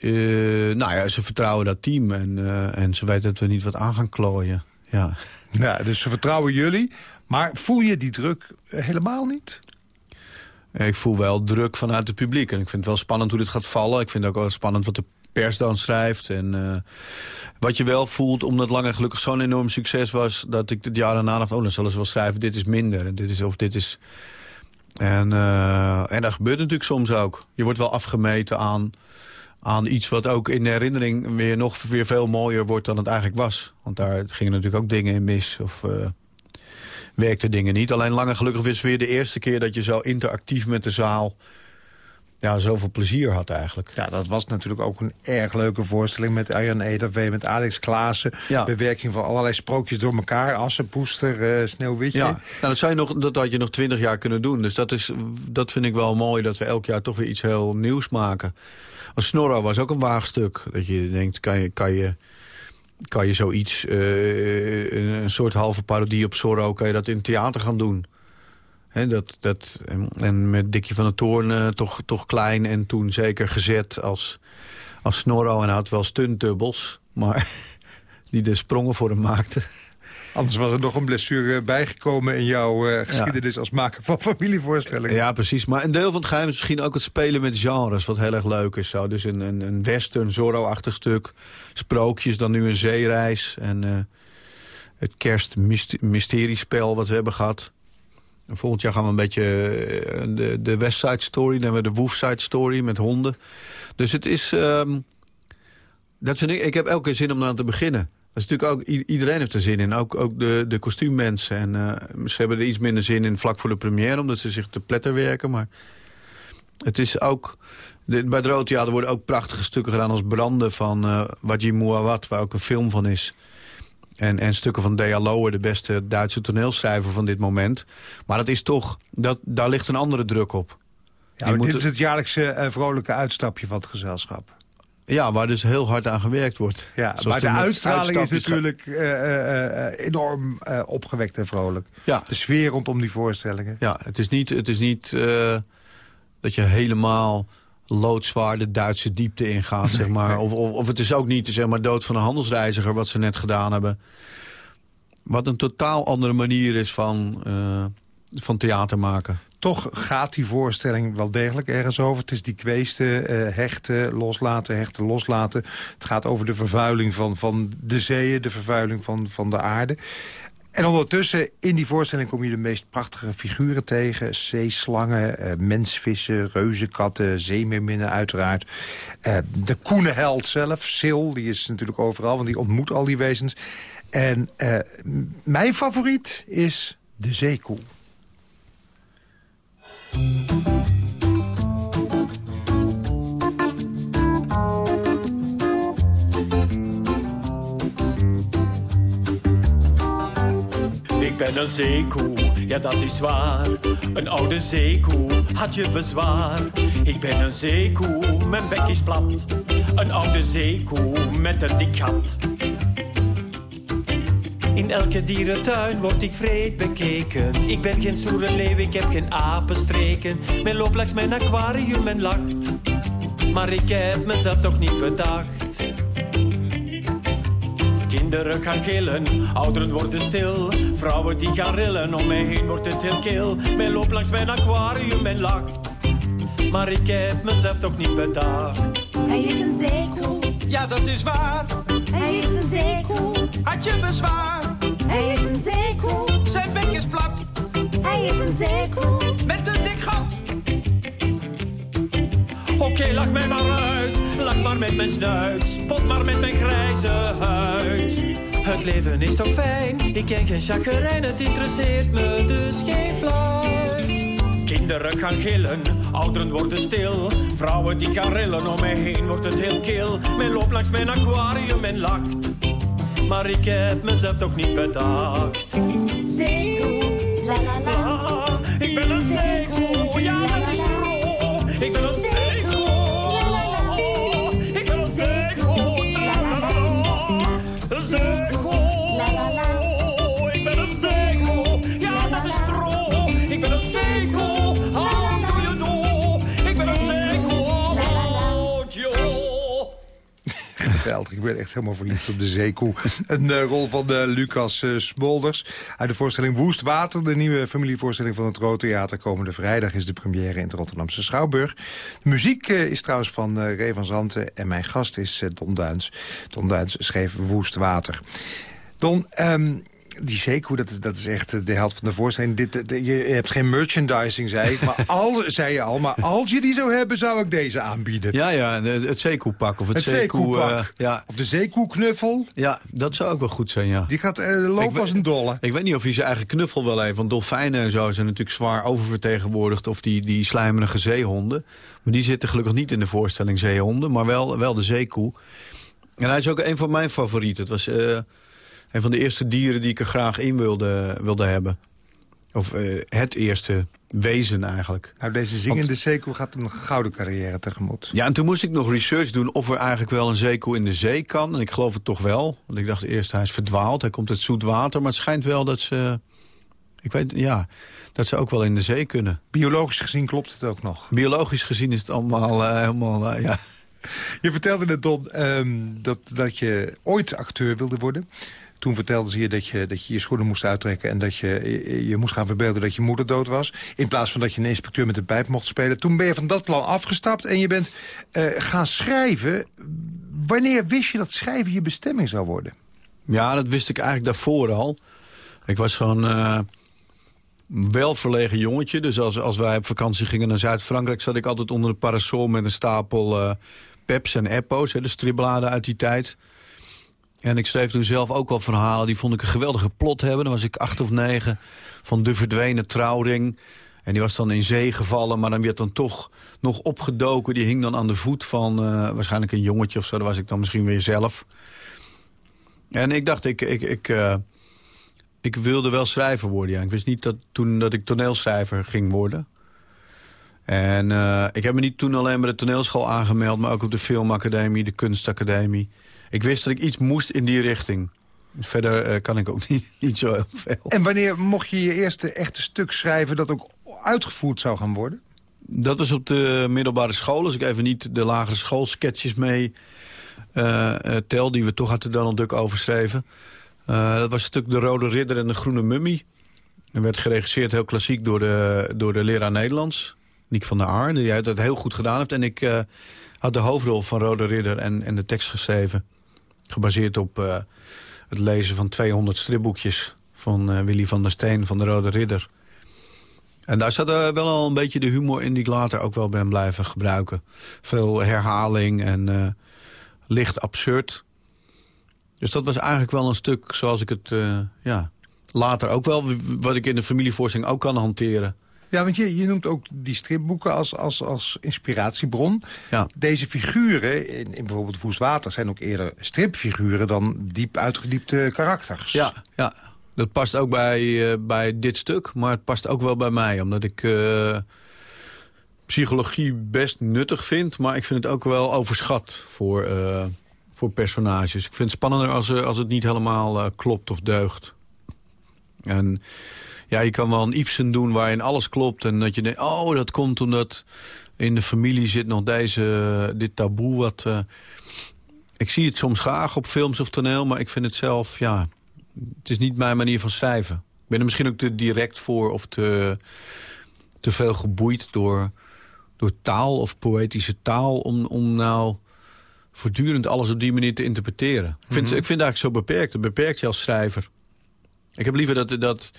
Uh, nou ja, ze vertrouwen dat team en, uh, en ze weten dat we niet wat aan gaan klooien. Ja. *laughs* ja, dus ze vertrouwen jullie. Maar voel je die druk helemaal niet? Ik voel wel druk vanuit het publiek. En ik vind het wel spannend hoe dit gaat vallen. Ik vind het ook wel spannend wat de pers dan schrijft. En uh, wat je wel voelt, omdat Lang en Gelukkig zo'n enorm succes was... dat ik het jaar daarna dacht, oh, dan zullen ze wel schrijven... dit is minder, en dit is, of dit is... En, uh, en dat gebeurt natuurlijk soms ook. Je wordt wel afgemeten aan, aan iets wat ook in de herinnering... weer nog weer veel mooier wordt dan het eigenlijk was. Want daar gingen natuurlijk ook dingen in mis. Of uh, werkte dingen niet. Alleen Lang en Gelukkig was weer de eerste keer... dat je zo interactief met de zaal ja, zoveel plezier had eigenlijk. Ja, dat was natuurlijk ook een erg leuke voorstelling... met Arjan Ederveen, met Alex Klaassen. Ja. Bewerking van allerlei sprookjes door elkaar. Assenpoester, uh, Sneeuwwitje. Ja, nou, dat, zou je nog, dat had je nog twintig jaar kunnen doen. Dus dat, is, dat vind ik wel mooi, dat we elk jaar toch weer iets heel nieuws maken. Want Snorro was ook een waagstuk. Dat je denkt, kan je... Kan je kan je zoiets, uh, een soort halve parodie op Zorro... kan je dat in theater gaan doen. Dat, dat, en met Dikje van der Toorn uh, toch, toch klein en toen zeker gezet als, als Snorro. En hij had wel stuntdubbels, maar *laughs* die de sprongen voor hem maakten. Anders was er nog een blessure bijgekomen in jouw uh, geschiedenis ja. als maker van familievoorstellingen. Ja, precies. Maar een deel van het geheim is misschien ook het spelen met genres, wat heel erg leuk is. Zo. Dus een, een, een western, Zorro-achtig stuk, sprookjes, dan nu een zeereis. En uh, het kerstmysteriespel wat we hebben gehad. En volgend jaar gaan we een beetje de, de West Side Story... dan hebben we de Wolf Side Story met honden. Dus het is... Um, dat vind ik, ik heb elke keer zin om aan te beginnen. Is natuurlijk ook, iedereen heeft er zin in. Ook, ook de, de kostuummensen. En uh, ze hebben er iets minder zin in vlak voor de première... omdat ze zich te pletter werken. Maar het is ook... De, bij het Rood Theater worden ook prachtige stukken gedaan... als Branden van uh, Wajim Mouawad, waar ook een film van is. En, en stukken van Lohe, de beste Duitse toneelschrijver van dit moment. Maar dat is toch, dat, daar ligt een andere druk op. Ja, dit is het jaarlijkse uh, vrolijke uitstapje van het gezelschap. Ja, waar dus heel hard aan gewerkt wordt. Ja, maar de uitstraling is natuurlijk uh, uh, enorm opgewekt en vrolijk. Ja. De sfeer rondom die voorstellingen. Ja, het is niet, het is niet dat je helemaal loodzwaar de Duitse diepte ingaat, zeg maar. Of, of, of, het is ook niet zeg maar, dood van een handelsreiziger wat ze net gedaan hebben. Wat een totaal andere manier is van, van theater maken. Toch gaat die voorstelling wel degelijk ergens over. Het is die kweesten, uh, hechten, loslaten, hechten, loslaten. Het gaat over de vervuiling van, van de zeeën, de vervuiling van, van de aarde. En ondertussen, in die voorstelling kom je de meest prachtige figuren tegen. Zeeslangen, uh, mensvissen, reuzenkatten, zeemeerminnen uiteraard. Uh, de koene held zelf, Sil, die is natuurlijk overal, want die ontmoet al die wezens. En mijn favoriet is de zeekoe. Ben een zeekoe, ja dat is waar. Een oude zeekoe, had je bezwaar. Ik ben een zeekoe, mijn bek is plat. Een oude zeekoe met een dik gat. In elke dierentuin word ik vreed bekeken. Ik ben geen stoere leeuw, ik heb geen apenstreken. Men loopt langs mijn aquarium en lacht. Maar ik heb mezelf toch niet bedacht. Kinderen gaan gillen, ouderen worden stil. Vrouwen die gaan rillen, om mij heen wordt het heel kil. Men loopt langs mijn aquarium en lacht. Maar ik heb mezelf toch niet bedacht. Hij is een zeekoe. Ja, dat is waar. Hij is een zeekoe. Had je bezwaar? Hij is een zeekoe. Zijn plat. Hij is een zeekoe. Met een dik gat. Oké, lach mij maar uit. Lach maar met mijn snuit. Spot maar met mijn grijze huid. Het leven is toch fijn. Ik ken geen chagrijn. Het interesseert me dus geen fluit. Kinderen gaan gillen, ouderen worden stil. Vrouwen die gaan rillen, om mij heen wordt het heel kil. Men loopt langs mijn aquarium en lacht. Maar ik heb mezelf toch niet bedacht. Zeekoe. La la la. Ik ben een zeekoe, ja dat is trouw. Ik ben een Ik ben echt helemaal verliefd op de zeekoe. *laughs* Een eh, rol van eh, Lucas eh, Smolders uit de voorstelling Woest Water. De nieuwe familievoorstelling van het Rood Theater. Komende vrijdag is de première in de Rotterdamse Schouwburg. De muziek is trouwens van Ray van Zanten en mijn gast is Don Duins. Don Duins schreef Woest Water. Don, ehm, die zeekoe, dat is, dat is echt eh, de helft van de voorstelling. Dit, eh, de- je hebt geen merchandising, zei ik. Maar al, *laughs* zei je al, maar als je die zou hebben, zou ik deze aanbieden. Ja, ja, de- het zeekoepak of het, Het zeekoe... eh, ja, Of de zeekoeknuffel. ja, dat zou ook wel goed zijn, ja. Die gaat eh, lopen als een dolle. Ik weet niet of hij zijn eigen knuffel wel heeft. Want dolfijnen en zo zijn natuurlijk zwaar oververtegenwoordigd. Of die, die slijmerige zeehonden. Maar die zitten gelukkig niet in de voorstelling zeehonden. Maar wel, wel de zeekoe. En hij is ook een van mijn favorieten. Het was eh, een van de eerste dieren die ik er graag in wilde, wilde hebben. Of eh, het eerste wezen eigenlijk. Nou, deze zingende zeekoe gaat een gouden carrière tegemoet. Ja, en toen moest ik nog research doen of er eigenlijk wel een zeekoe in de zee kan. En ik geloof het toch wel. Want ik dacht eerst, hij is verdwaald. Hij komt uit zoet water. Maar het schijnt wel dat ze... Ik weet, ja, dat ze ook wel in de zee kunnen. Biologisch gezien klopt het ook nog. Biologisch gezien is het allemaal eh, helemaal, eh, ja. Je vertelde net, Don, ehm, dat, dat je ooit acteur wilde worden. Toen vertelde ze je dat, je dat je je schoenen moest uittrekken... en dat je je, je moest gaan verbeelden dat je moeder dood was. In plaats van dat je een inspecteur met een pijp mocht spelen. Toen ben je van dat plan afgestapt en je bent eh, gaan schrijven. Wanneer wist je dat schrijven je bestemming zou worden? Ja, dat wist ik eigenlijk daarvoor al. Ik was zo'n eh welverlegen jongetje. Dus als, als wij op vakantie gingen naar Zuid-Frankrijk... zat ik altijd onder de parasol met een stapel eh, Peps en Eppo's. Hè, de stripbladen uit die tijd. En ik schreef toen zelf ook al verhalen. Die vond ik een geweldige plot hebben. Dan was ik acht of negen. Van de verdwenen trouwring. En die was dan in zee gevallen. Maar dan werd dan toch nog opgedoken. Die hing dan aan de voet van eh, waarschijnlijk een jongetje of zo. Dat was ik dan misschien weer zelf. En ik dacht, ik, ik, ik, eh, ik wilde wel schrijver worden. Ja. Ik wist niet dat, toen dat ik toneelschrijver ging worden. En eh, ik heb me niet toen alleen bij de toneelschool aangemeld... maar ook op de filmacademie, de kunstacademie. Ik wist dat ik iets moest in die richting. Verder eh, kan ik ook *laughs* niet, niet zo heel veel. En wanneer mocht je je eerste echte stuk schrijven... dat ook uitgevoerd zou gaan worden? Dat was op de middelbare school. Als ik even niet de lagere schoolsketches mee eh, tel... die we toch de Donald Duck overschreven. Eh, dat was het stuk De Rode Ridder en de Groene Mummie. Dat werd geregisseerd heel klassiek door de, door de leraar Nederlands. Niek van der Aar, die dat heel goed gedaan heeft. En ik had de hoofdrol van Rode Ridder en, en de tekst geschreven. Gebaseerd op eh, het lezen van 200 stripboekjes... van eh, Willy van der Steen van de Rode Ridder. En daar zat eh, wel al een beetje de humor in die ik later ook wel ben blijven gebruiken. Veel herhaling en licht absurd. Dus dat was eigenlijk wel een stuk zoals ik het ja, later ook wel... wat ik in de familievoorstelling ook kan hanteren. Ja, want je, je noemt ook die stripboeken als, als, als inspiratiebron. Ja. Deze figuren, in, in bijvoorbeeld Woest Water... zijn ook eerder stripfiguren dan diep uitgediepte karakters. Ja, ja. dat past ook bij, eh, bij dit stuk, maar het past ook wel bij mij. Omdat ik eh, psychologie best nuttig vind, maar ik vind het ook wel overschat voor, eh, voor personages. Ik vind het spannender als, als het niet helemaal klopt of deugt. En ja, je kan wel een Ibsen doen waarin alles klopt. En dat je denkt, oh, dat komt omdat in de familie zit nog deze, dit taboe. Wat, eh, ik zie het soms graag op films of toneel, maar ik vind het zelf, ja... Het is niet mijn manier van schrijven. Ik ben er misschien ook te direct voor of te, te veel geboeid door, door taal of poëtische taal... Om, om nou voortdurend alles op die manier te interpreteren. Ik vind, ik vind het eigenlijk zo beperkt. Het beperkt je als schrijver. Ik heb liever dat, dat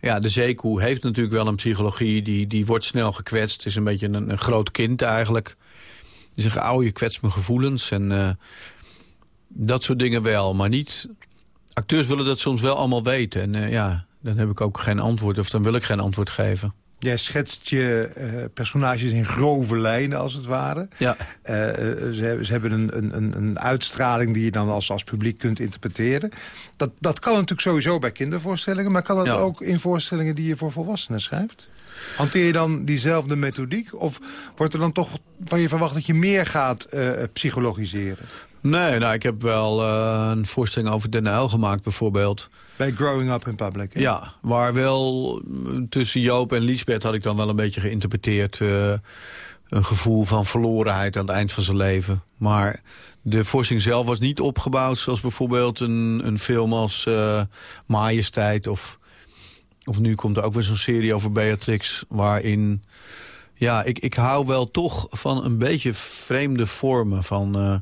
Ja, de zeekoe heeft natuurlijk wel een psychologie. Die, die wordt snel gekwetst. Het is een beetje een, groot kind eigenlijk. Die zegt, je kwetst mijn gevoelens. En eh, dat soort dingen wel. Maar niet... Acteurs willen dat soms wel allemaal weten. En eh, ja, dan heb ik ook geen antwoord. Of dan wil ik geen antwoord geven. Jij schetst je eh, personages in grove lijnen, als het ware. Ja. Eh, eh, ze, ze, hebben een, een, een uitstraling die je dan als, als publiek kunt interpreteren. Dat, dat kan natuurlijk sowieso bij kindervoorstellingen... maar kan dat Ja. ook in voorstellingen die je voor volwassenen schrijft? Hanteer je dan diezelfde methodiek? Of wordt er dan toch van je verwacht dat je meer gaat psychologiseren? Nee, nou, ik heb wel een voorstelling over Den Uyl gemaakt bijvoorbeeld. Bij Growing Up in Public. Ja, waar wel mm, tussen Joop en Liesbeth had ik dan wel een beetje geïnterpreteerd... eh, een gevoel van verlorenheid aan het eind van zijn leven. Maar de voorstelling zelf was niet opgebouwd... zoals bijvoorbeeld een, een film als eh, Majesteit... Of, of nu komt er ook weer zo'n serie over Beatrix... waarin... Ja, ik, ik hou wel toch van een beetje vreemde vormen. Van, eh,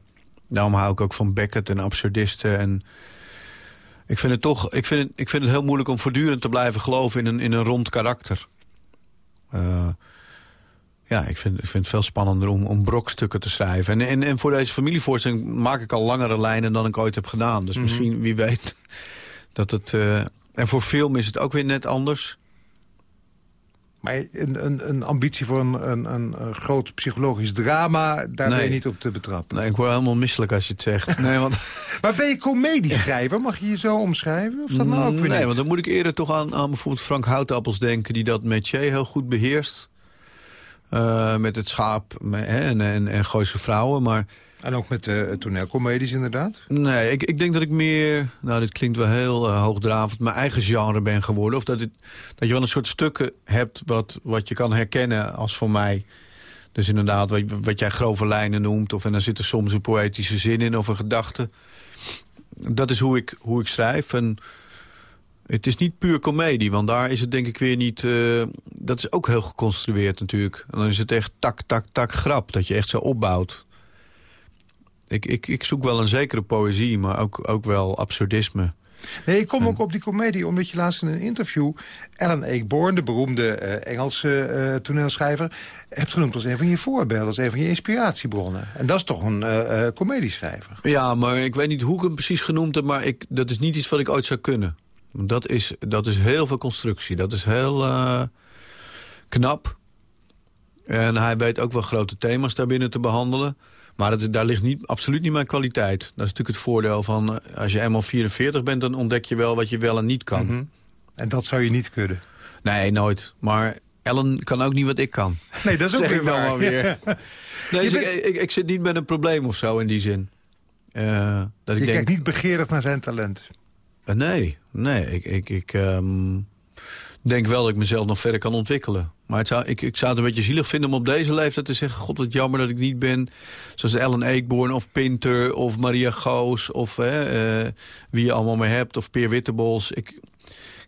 daarom hou ik ook van Beckett en absurdisten... en ik vind het toch ik vind het, ik vind het heel moeilijk om voortdurend te blijven geloven in een, in een rond karakter. Eh, ja, ik vind, ik vind het veel spannender om, om brokstukken te schrijven. En, en, en voor deze familievoorstelling maak ik al langere lijnen dan ik ooit heb gedaan. Dus misschien, wie weet, *laughs* dat het... eh, en voor film is het ook weer net anders. Maar een, een, een ambitie voor een, een, een, groot psychologisch drama... daar ben je niet op te betrappen. Nee, ik word helemaal misselijk als je het zegt. *laughs* Nee, want, Maar ben je comedieschrijver? Mag je je zo omschrijven? Of dat nou ook weer nee, niet? want dan moet ik eerder toch aan, aan bijvoorbeeld Frank Houtappels denken... die dat métier heel goed beheerst. Eh, met het schaap en, en, en Gooise vrouwen. Maar En ook met uh, toneelcomedies inderdaad? nee, ik, ik denk dat ik meer... Nou, dit klinkt wel heel eh, hoogdravend... mijn eigen genre ben geworden. Of dat, het, dat je wel een soort stukken hebt wat, wat je kan herkennen als voor mij. Dus inderdaad, wat, wat jij grove lijnen noemt. Of, en dan zit er soms een poëtische zin in of een gedachte. Dat is hoe ik, hoe ik schrijf. En het is niet puur komedie, want daar is het denk ik weer niet... eh, dat is ook heel geconstrueerd natuurlijk. En dan is het echt tak, tak, tak grap, dat je echt zo opbouwt. Ik, ik, ik zoek wel een zekere poëzie, maar ook, ook wel absurdisme. Nee, ik kom ook op die komedie omdat je laatst in een interview... Alan Ayckbourn, de beroemde eh, Engelse eh, toneelschrijver... hebt genoemd als een van je voorbeelden, als een van je inspiratiebronnen. En dat is toch een eh, comedieschrijver? Ja, maar ik weet niet hoe ik hem precies genoemd heb... maar ik, dat is niet iets wat ik ooit zou kunnen. Dat is, dat is heel veel constructie. Dat is heel knap. En hij weet ook wel grote thema's daarbinnen te behandelen. Maar dat, daar ligt niet, absoluut niet mijn kwaliteit. Dat is natuurlijk het voordeel van... eh, als je eenmaal 44 bent, dan ontdek je wel wat je wel en niet kan. Mhm. En dat zou je niet kunnen. Nee, nooit. Maar Ellen kan ook niet wat ik kan. Nee, dat is *laughs* ook Zeg weer waar. *laughs* Nee, dus bent- ik, ik, ik zit niet met een probleem of zo in die zin. Eh, dat ik denk, kijkt niet begeerig naar zijn talent. Eh, Nee, nee. Ik, ik, ik ehm, denk wel dat ik mezelf nog verder kan ontwikkelen. Maar het zou, ik, ik zou het een beetje zielig vinden om op deze leeftijd te zeggen... god, wat jammer dat ik niet ben zoals Ellen Eekborn of Pinter of Maria Goos... of hè, eh, wie je allemaal maar hebt, of Peer Wittebols. Ik,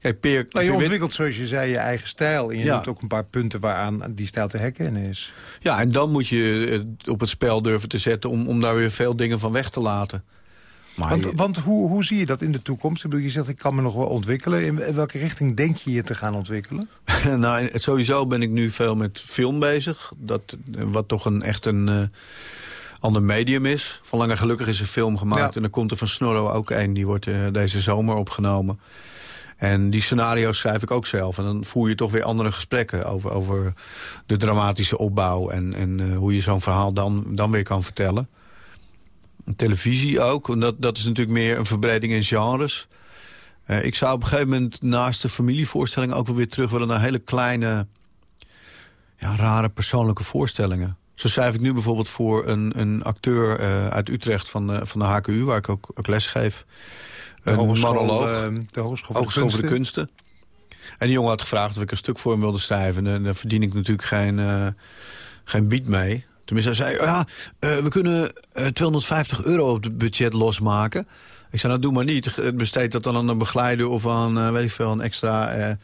kijk, Peer, Maar Peer je ontwikkelt, zoals je zei, je eigen stijl. En je Ja. noemt ook een paar punten waaraan die stijl te herkennen is. Ja, en dan moet je het op het spel durven te zetten... om, om daar weer veel dingen van weg te laten. Maar Want, je- want hoe, hoe zie je dat in de toekomst? Ik bedoel, je zegt, ik kan me nog wel ontwikkelen. In, welke richting denk je je te gaan ontwikkelen? *laughs* nou, sowieso ben ik nu veel met film bezig. Dat, wat toch een, echt een eh, ander medium is. Van Lange Gelukkig is een film gemaakt. Ja. En er komt er van Snorro ook een. Die wordt eh, deze zomer opgenomen. En die scenario's schrijf ik ook zelf. En dan voer je toch weer andere gesprekken over, over de dramatische opbouw. En, en eh, hoe je zo'n verhaal dan, dan weer kan vertellen. Televisie ook. En dat, dat is natuurlijk meer een verbreding in genres. Eh, ik zou op een gegeven moment naast de familievoorstelling... ook wel weer terug willen naar hele kleine, ja, rare persoonlijke voorstellingen. Zo schrijf ik nu bijvoorbeeld voor een, een acteur eh, uit Utrecht van de, van de HKU... waar ik ook, ook les geef. De Een Hogeschool, monoloog. eh, de Hogeschool voor de Hogeschool voor de Kunsten. En die jongen had gevraagd of ik een stuk voor hem wilde schrijven. En daar verdien ik natuurlijk geen, eh, geen bied mee. Tenminste, hij zei, ja, eh, we kunnen eh, 250 euro op het budget losmaken. Ik zei, nou doe maar niet. Besteed dat dan aan een begeleider of aan, eh, weet ik veel, een extra... eh, eh,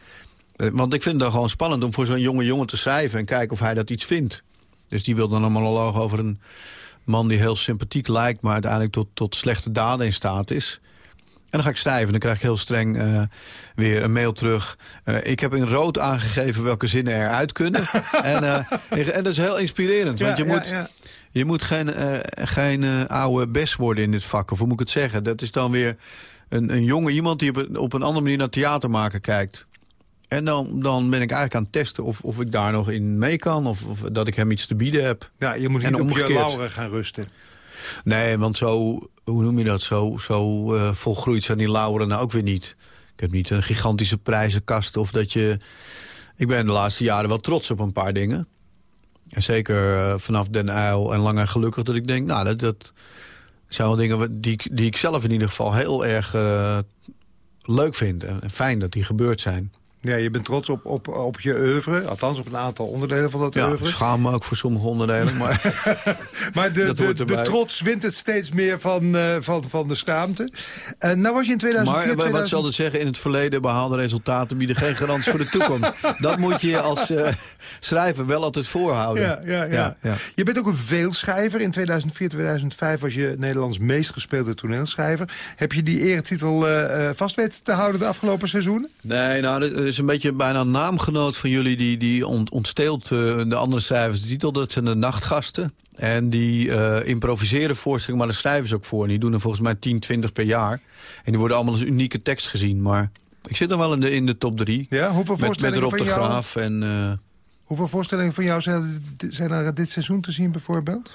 want ik vind het dan gewoon spannend om voor zo'n jonge jongen te schrijven... en kijken of hij dat iets vindt. Dus die wil dan een monoloog over een man die heel sympathiek lijkt... maar uiteindelijk tot, tot slechte daden in staat is. En dan ga ik schrijven. Dan krijg ik heel streng uh, weer een mail terug. Uh, ik heb in rood aangegeven welke zinnen eruit kunnen. *laughs* en, uh, en dat is heel inspirerend. Ja, want je ja, moet, ja. je moet geen, geen oude bes worden in dit vak. Of hoe moet ik het zeggen? Dat is dan weer een, een jonge iemand die op een, op een andere manier naar theater maken kijkt. En dan, dan ben ik eigenlijk aan het testen of, of ik daar nog in mee kan. Of, of dat ik hem iets te bieden heb. Ja, je moet En niet op je omgekeerd. lauren gaan rusten. Nee, want zo, hoe noem je dat, zo, zo eh, volgroeid zijn die lauren nou ook weer niet. Ik heb niet een gigantische prijzenkast of dat je... Ik ben de laatste jaren wel trots op een paar dingen. En zeker eh, vanaf Den Uil en Lang en Gelukkig dat ik denk... nou, dat, dat zijn wel dingen die, die ik zelf in ieder geval heel erg eh, leuk vind. En fijn dat die gebeurd zijn. Ja, je bent trots op, op, op je oeuvre. Althans, op een aantal onderdelen van dat Ja, oeuvre. schaam me ook voor sommige onderdelen, maar... *laughs* Maar de, de, de trots wint het steeds meer van, eh, van, van de schaamte. En nou was je in 2004... Maar wat 2000 zal het zeggen? In het verleden behaalde resultaten bieden geen garantie voor de toekomst. *laughs* Dat moet je als eh, schrijver wel altijd voorhouden. Ja, ja, ja. ja. Je bent ook een veelschrijver. In 2004, 2005 was je Nederlands meest gespeelde toneelschrijver. Heb je die eretitel eh vast weten te houden de afgelopen seizoenen? Nee, nou, is een beetje bijna een naamgenoot van jullie... die, die ont- ontsteelt eh, de andere schrijvers de titel. Dat zijn de nachtgasten. En die eh, improviseren voorstellingen, maar daar schrijven ze ook voor. En die doen er volgens mij 10, 20 per jaar. En die worden allemaal als unieke tekst gezien. Maar ik zit dan wel in de, in de top drie. Ja, hoeveel Met, met voorstellingen Rob van de jou... Graaf en... eh, Hoeveel voorstellingen van jou zijn, zijn er dit seizoen te zien bijvoorbeeld?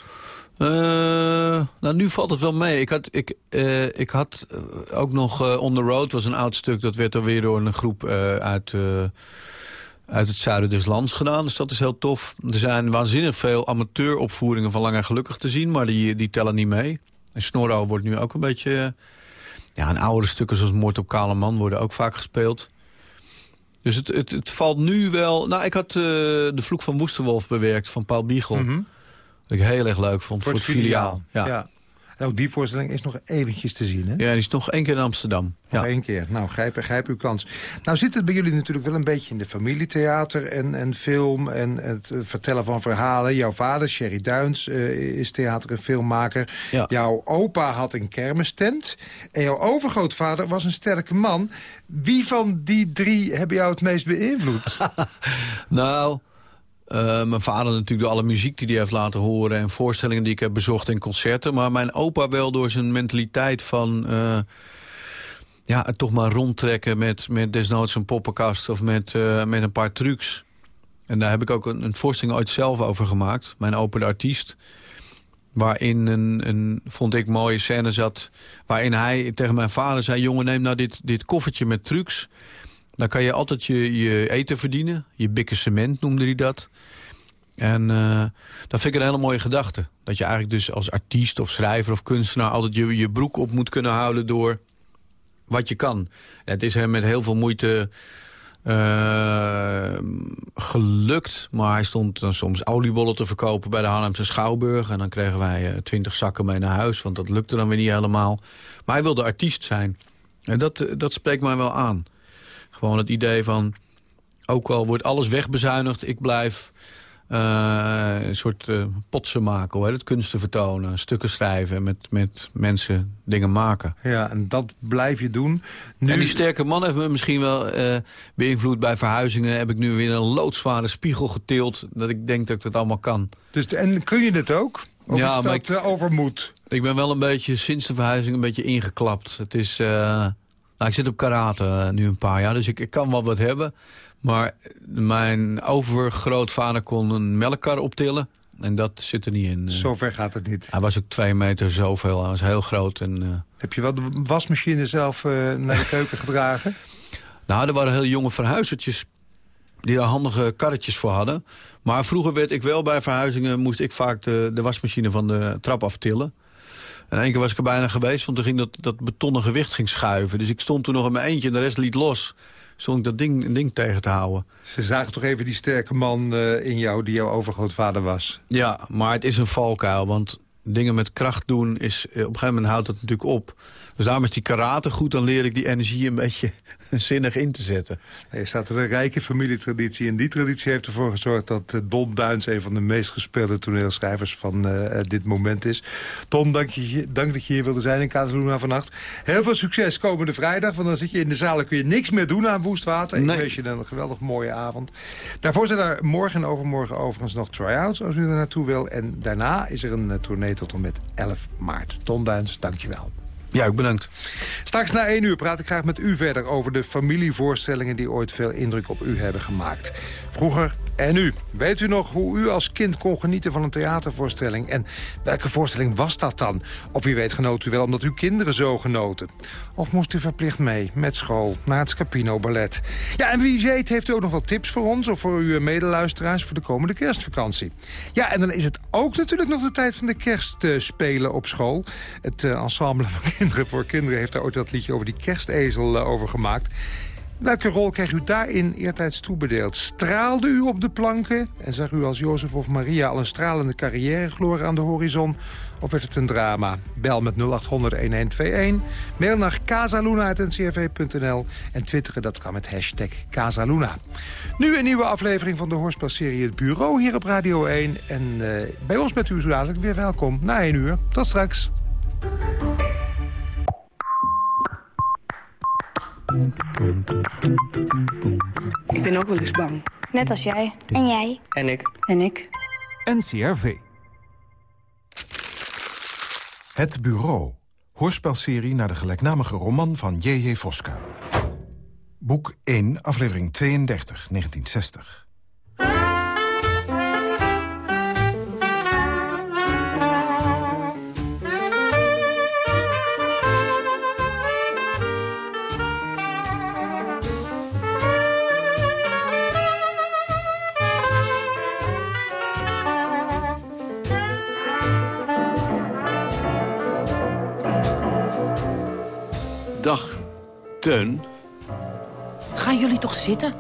Eh, nou, nu valt het wel mee. Ik had, ik, eh, ik had eh, ook nog eh, On The Road, was een oud stuk. Dat werd dan weer door een groep uit, uit het zuiden des lands gedaan. Dus dat is heel tof. Er zijn waanzinnig veel amateuropvoeringen van Lang en Gelukkig te zien. Maar die, die tellen niet mee. En Snorro wordt nu ook een beetje... ja, en oudere stukken zoals Moord op Kale Man worden ook vaak gespeeld. Dus het, het, het valt nu wel... Nou, ik had De Vloek van Woesterwolf bewerkt van Paul Biegel. Dat ik heel erg leuk vond voor, het filiaal. Ja. Ja. En ook die voorstelling is nog eventjes te zien, hè? die is nog één keer in Amsterdam. Nog Ja. één keer. Nou, grijp, grijp uw kans. Nou zit het bij jullie natuurlijk wel een beetje in de familietheater en, en film... en het eh, vertellen van verhalen. Jouw vader, Sherry Duins, eh, is theater- en filmmaker. Ja. Jouw opa had een kermistent. En jouw overgrootvader was een sterke man. Wie van die drie hebben jou het meest beïnvloed? *laughs* Nou, eh, mijn vader natuurlijk door alle muziek die hij heeft laten horen... en voorstellingen die ik heb bezocht en concerten. Maar mijn opa wel door zijn mentaliteit van... eh, ja, het toch maar rondtrekken met, met desnoods een poppenkast... of met, eh, met een paar trucs. En daar heb ik ook een, een voorstelling ooit zelf over gemaakt. Mijn opa de artiest. Waarin een, een, vond ik, mooie scène zat... waarin hij tegen mijn vader zei... jongen, neem nou dit, dit koffertje met trucs... Dan kan je altijd je, je eten verdienen. Je bikke cement noemde hij dat. En eh, dat vind ik een hele mooie gedachte. Dat je eigenlijk dus als artiest of schrijver of kunstenaar... altijd je, je broek op moet kunnen houden door wat je kan. En het is hem met heel veel moeite eh, gelukt. Maar hij stond dan soms oliebollen te verkopen bij de Haarlemse Schouwburg. En dan kregen wij eh, twintig zakken mee naar huis. Want dat lukte dan weer niet helemaal. Maar hij wilde artiest zijn. En dat, dat spreekt mij wel aan. Gewoon het idee van, ook al wordt alles wegbezuinigd... ik blijf eh, een soort eh potsen maken, hoor. het kunsten vertonen, stukken schrijven... met, met mensen dingen maken. ja, en dat blijf je doen. Nu, En die sterke man heeft me misschien wel eh, beïnvloed bij verhuizingen. Heb ik nu weer een loodzware spiegel getild... dat ik denk dat ik dat allemaal kan. dus, en kun je het ook? Of Ja, is maar dat eh, overmoed? Ik ben wel een beetje sinds de verhuizing een beetje ingeklapt. Het is... nou, ik zit op karate eh, nu een paar jaar, dus ik, ik kan wel wat hebben. Maar mijn overgrootvader kon een melkkar optillen. En dat zit er niet in. eh. Zover gaat het niet. Hij was ook twee meter zoveel. Hij was heel groot. En, eh, Heb je wel de wasmachine zelf naar de keuken gedragen? *laughs* nou, er waren hele jonge verhuizertjes die daar handige karretjes voor hadden. Maar vroeger werd ik wel bij verhuizingen... moest ik vaak de, de wasmachine van de trap aftillen. En één keer was ik er bijna geweest, want toen ging dat, dat betonnen gewicht ging schuiven. Dus ik stond toen nog in mijn eentje en de rest liet los. Stond ik dat ding, ding tegen te houden. Ze zagen toch even die sterke man eh, in jou die jouw overgrootvader was. Ja, maar het is een valkuil, want dingen met kracht doen is... eh, Op een gegeven moment houdt het natuurlijk op. Dus daarom is die karate goed, dan leer ik die energie een beetje *laughs* zinnig in te zetten. Er staat er een rijke familietraditie. En die traditie heeft ervoor gezorgd dat eh, Don Duins... een van de meest gespeelde toneelschrijvers van uh, dit moment is. Don, dank, je, dank dat je hier wilde zijn in Casaluna vannacht. Heel veel succes komende vrijdag. Want dan zit je in de zaal kun je niks meer doen aan Woestwater. Nee. Ik wens je een geweldig mooie avond. Daarvoor zijn er morgen en overmorgen overigens nog try-outs... als u er naartoe wil. En daarna is er een tournee tot en met 11 maart. Don Duins, dank je wel. Ja, ook bedankt. Straks na één uur praat ik graag met u verder over de familievoorstellingen... die ooit veel indruk op u hebben gemaakt. Vroeger en nu, weet u nog hoe u als kind kon genieten van een theatervoorstelling? En welke voorstelling was dat dan? Of wie weet genoot u wel omdat uw kinderen zo genoten? Of moest u verplicht mee met school naar het Scapino Ballet? Ja, en wie weet heeft u ook nog wat tips voor ons... of voor uw medeluisteraars voor de komende kerstvakantie. Ja, en dan is het ook natuurlijk nog de tijd van de kerstspelen op school. Het uh, ensemble *laughs* van Kinderen voor Kinderen heeft daar ooit dat liedje over die kerstezel uh, over gemaakt... Welke rol kreeg u daarin eertijds toebedeeld? Straalde u op de planken en zag u als Jozef of Maria al een stralende carrière aan de horizon? Of werd het een drama? Bel met 0800-1121, mail naar casaluna.ncrv.nl en twitteren dat kan met hashtag Casaluna. Nu een nieuwe aflevering van de hoorspelserie Het Bureau hier op Radio 1. En uh, bij ons met u zo dadelijk weer welkom na 1 uur. Tot straks. Ik ben ook wel eens bang. Net als jij. En jij. En ik. En ik. NCRV. Het Bureau. Hoorspelserie naar de gelijknamige roman van J.J. Voska. Boek 1, aflevering 32, 1960. Teun. Gaan jullie toch zitten?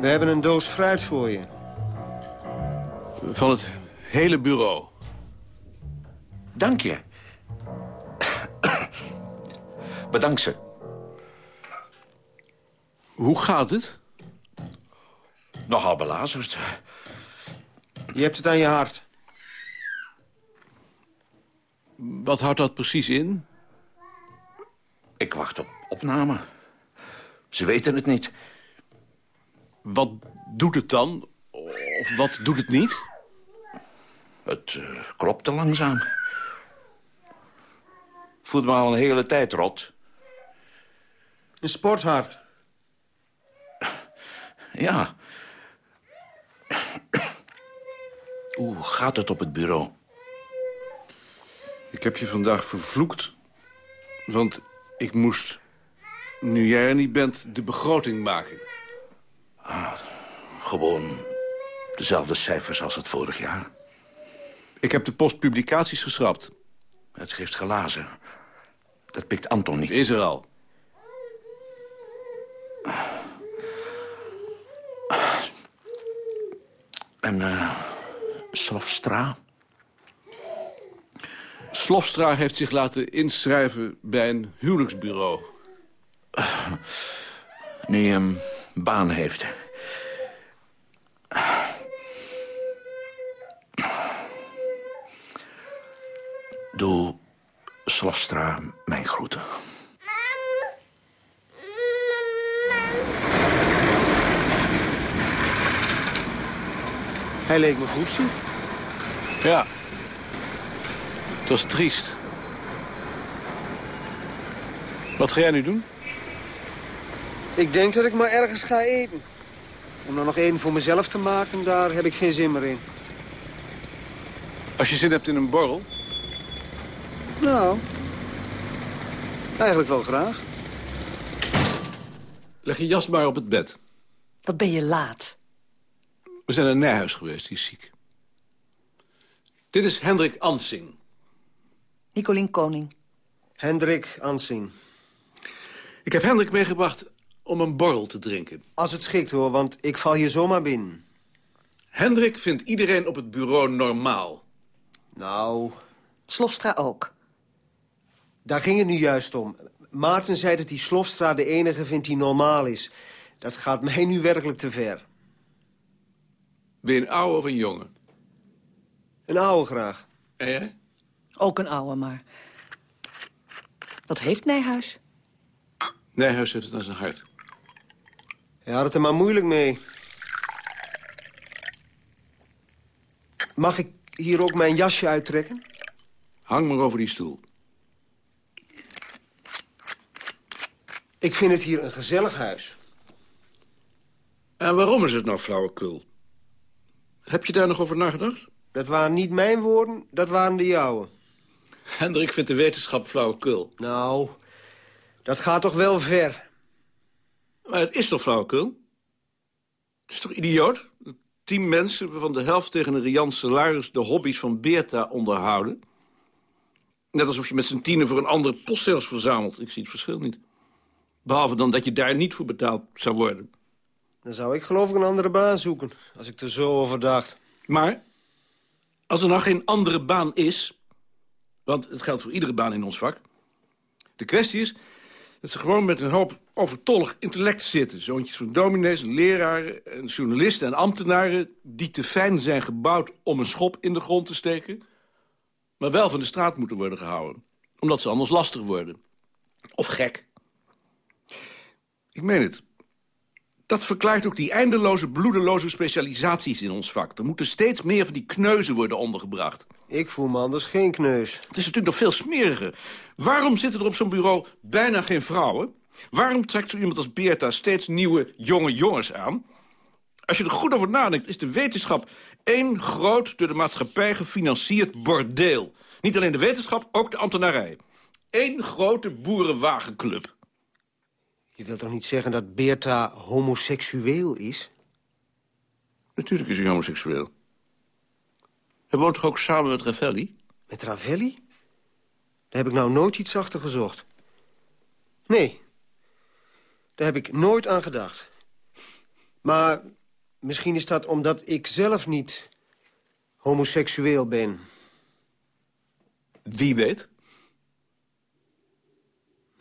We hebben een doos fruit voor je. Van het hele bureau. Dank je. Bedankt ze. Hoe gaat het? Nogal belazerd. Je hebt het aan je hart. Wat houdt dat precies in? Ik wacht op opname. Ze weten het niet. Wat doet het dan? Of wat doet het niet? Het uh, klopt te langzaam. Voelt me al een hele tijd rot. Een sporthart. Ja. Hoe gaat het op het bureau? Ik heb je vandaag vervloekt. Want ik moest, nu jij er niet bent, de begroting maken. Ah, gewoon dezelfde cijfers als het vorig jaar. Ik heb de postpublicaties geschrapt. Het geeft glazen. Dat pikt Anton niet. Is er al. En uh, Slofstra? Slofstra heeft zich laten inschrijven bij een huwelijksbureau. Hij een baan heeft. Doe Slofstra mijn groeten. Hij leek me goed ziek. Ja. Het was triest. Wat ga jij nu doen? Ik denk dat ik maar ergens ga eten. Om dan nog één voor mezelf te maken, daar heb ik geen zin meer in. Als je zin hebt in een borrel? Nou, eigenlijk wel graag. Leg je jas maar op het bed. Wat ben je laat. We zijn naar Nijhuis geweest, die is ziek. Dit is Hendrik Ansing. Nicolien Koning. Hendrik Ansing. Ik heb Hendrik meegebracht om een borrel te drinken. Als het schikt hoor, want ik val hier zomaar binnen. Hendrik vindt iedereen op het bureau normaal. Nou... Slofstra ook. Daar ging het nu juist om. Maarten zei dat die Slofstra de enige vindt die normaal is. Dat gaat mij nu werkelijk te ver. Ben je een oude of een jonge? Een oude graag. En jij? Ook een oude, maar... Wat heeft Nijhuis? Nijhuis heeft het aan zijn hart. Hij had het er maar moeilijk mee. Mag ik hier ook mijn jasje uittrekken? Hang maar over die stoel. Ik vind het hier een gezellig huis. En waarom is het nou flauwekul? Heb je daar nog over nagedacht? Dat waren niet mijn woorden, dat waren de jouwe. Hendrik vindt de wetenschap flauwekul. Nou, dat gaat toch wel ver. Maar het is toch flauwekul? Het is toch idioot? Tien mensen, waarvan de helft tegen een riant salaris... de hobby's van Beerta onderhouden. Net alsof je met z'n tienen voor een andere postzegels verzamelt. Ik zie het verschil niet. Behalve dan dat je daar niet voor betaald zou worden. Dan zou ik geloof ik een andere baan zoeken, als ik er zo over dacht. Maar, als er nou geen andere baan is... want het geldt voor iedere baan in ons vak... de kwestie is dat ze gewoon met een hoop overtollig intellect zitten. Zoontjes van dominees en leraren en journalisten en ambtenaren... die te fijn zijn gebouwd om een schop in de grond te steken... maar wel van de straat moeten worden gehouden. Omdat ze anders lastig worden. Of gek. Ik meen het. Dat verklaart ook die eindeloze, bloedeloze specialisaties in ons vak. Er moeten steeds meer van die kneuzen worden ondergebracht. Ik voel me anders geen kneus. Het is natuurlijk nog veel smeriger. Waarom zitten er op zo'n bureau bijna geen vrouwen? Waarom trekt zo iemand als Beerta steeds nieuwe jonge jongens aan? Als je er goed over nadenkt, is de wetenschap één groot door de maatschappij gefinancierd bordeel. Niet alleen de wetenschap, ook de ambtenarij. Eén grote boerenwagenclub. Je wilt toch niet zeggen dat Beerta homoseksueel is? Natuurlijk is hij homoseksueel. Hij woont toch ook samen met Ravelli? Met Ravelli? Daar heb ik nou nooit iets achter gezocht. Nee, daar heb ik nooit aan gedacht. Maar misschien is dat omdat ik zelf niet homoseksueel ben. Wie weet?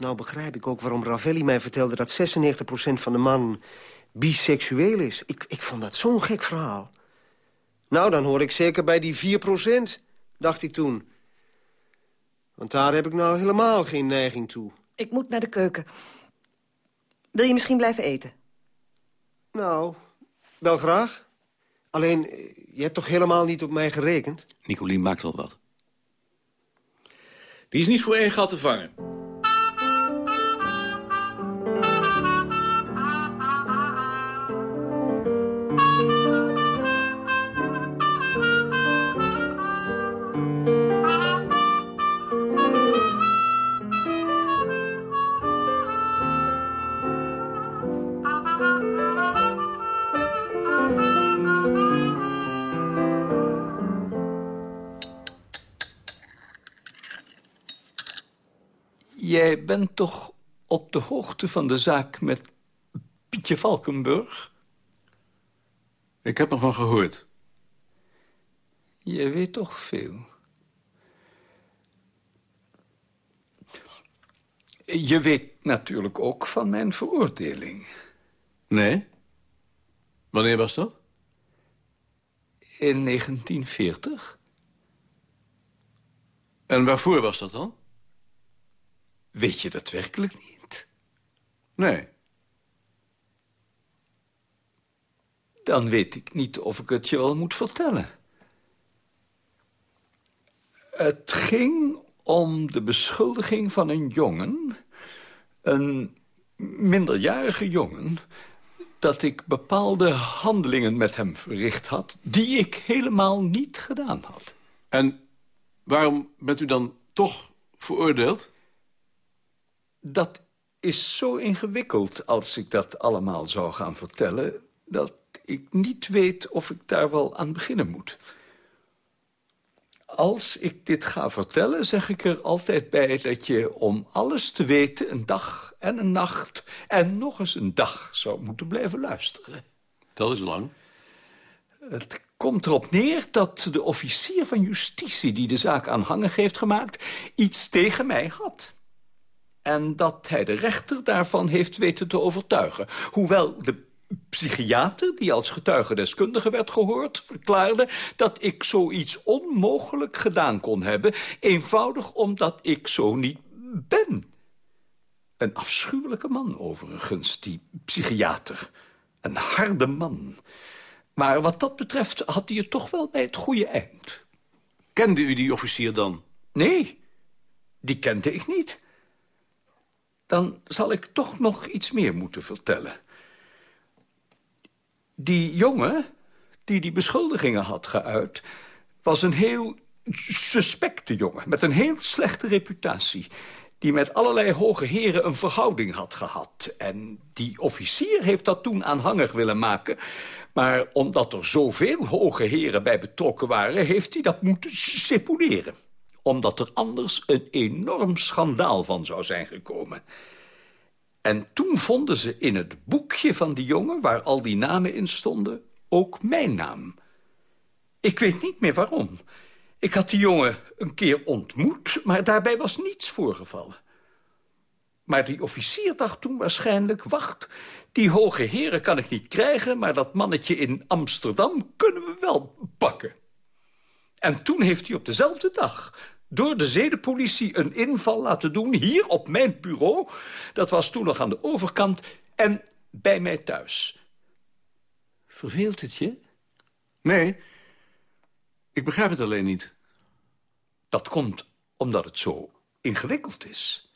Nou begrijp ik ook waarom Ravelli mij vertelde... dat 96% van de mannen biseksueel is. Ik, ik vond dat zo'n gek verhaal. Nou, dan hoor ik zeker bij die 4%, dacht ik toen. Want daar heb ik nou helemaal geen neiging toe. Ik moet naar de keuken. Wil je misschien blijven eten? Nou, wel graag. Alleen, eh, je hebt toch helemaal niet op mij gerekend? Nicolien maakt wel wat. Die is niet voor één gat te vangen. Jij bent toch op de hoogte van de zaak met Pietje Valkenburg? Ik heb ervan gehoord. Je weet toch veel. Je weet natuurlijk ook van mijn veroordeling. Nee? Wanneer was dat? In 1940. En waarvoor was dat dan? Weet je dat werkelijk niet? Nee. Dan weet ik niet of ik het je wel moet vertellen. Het ging om de beschuldiging van een jongen... een minderjarige jongen... dat ik bepaalde handelingen met hem verricht had... die ik helemaal niet gedaan had. En waarom bent u dan toch veroordeeld? Dat is zo ingewikkeld als ik dat allemaal zou gaan vertellen... dat ik niet weet of ik daar wel aan beginnen moet. Als ik dit ga vertellen, zeg ik er altijd bij... dat je om alles te weten een dag en een nacht... en nog eens een dag zou moeten blijven luisteren. Dat is lang. Het komt erop neer dat de officier van justitie... die de zaak aanhangig heeft gemaakt, iets tegen mij had. En dat hij de rechter daarvan heeft weten te overtuigen. Hoewel de psychiater, die als getuigendeskundige werd gehoord... verklaarde dat ik zoiets onmogelijk gedaan kon hebben... eenvoudig omdat ik zo niet ben. Een afschuwelijke man overigens, die psychiater. Een harde man. Maar wat dat betreft had hij het toch wel bij het goede eind. Kende u die officier dan? Nee, die kende ik niet. Dan zal ik toch nog iets meer moeten vertellen. Die jongen die die beschuldigingen had geuit... was een heel suspecte jongen met een heel slechte reputatie die met allerlei hoge heren een verhouding had gehad. En die officier heeft dat toen aanhangig willen maken. Maar omdat er zoveel hoge heren bij betrokken waren... heeft hij dat moeten seponeren. Omdat er anders een enorm schandaal van zou zijn gekomen. En toen vonden ze in het boekje van die jongen... waar al die namen in stonden, ook mijn naam. Ik weet niet meer waarom. Ik had die jongen een keer ontmoet, maar daarbij was niets voorgevallen. Maar die officier dacht toen waarschijnlijk... wacht, die hoge heren kan ik niet krijgen... maar dat mannetje in Amsterdam kunnen we wel pakken. En toen heeft hij op dezelfde dag door de zedenpolitie een inval laten doen... hier op mijn bureau, dat was toen nog aan de overkant... en bij mij thuis. Verveelt het je? Nee, ik begrijp het alleen niet. Dat komt omdat het zo ingewikkeld is.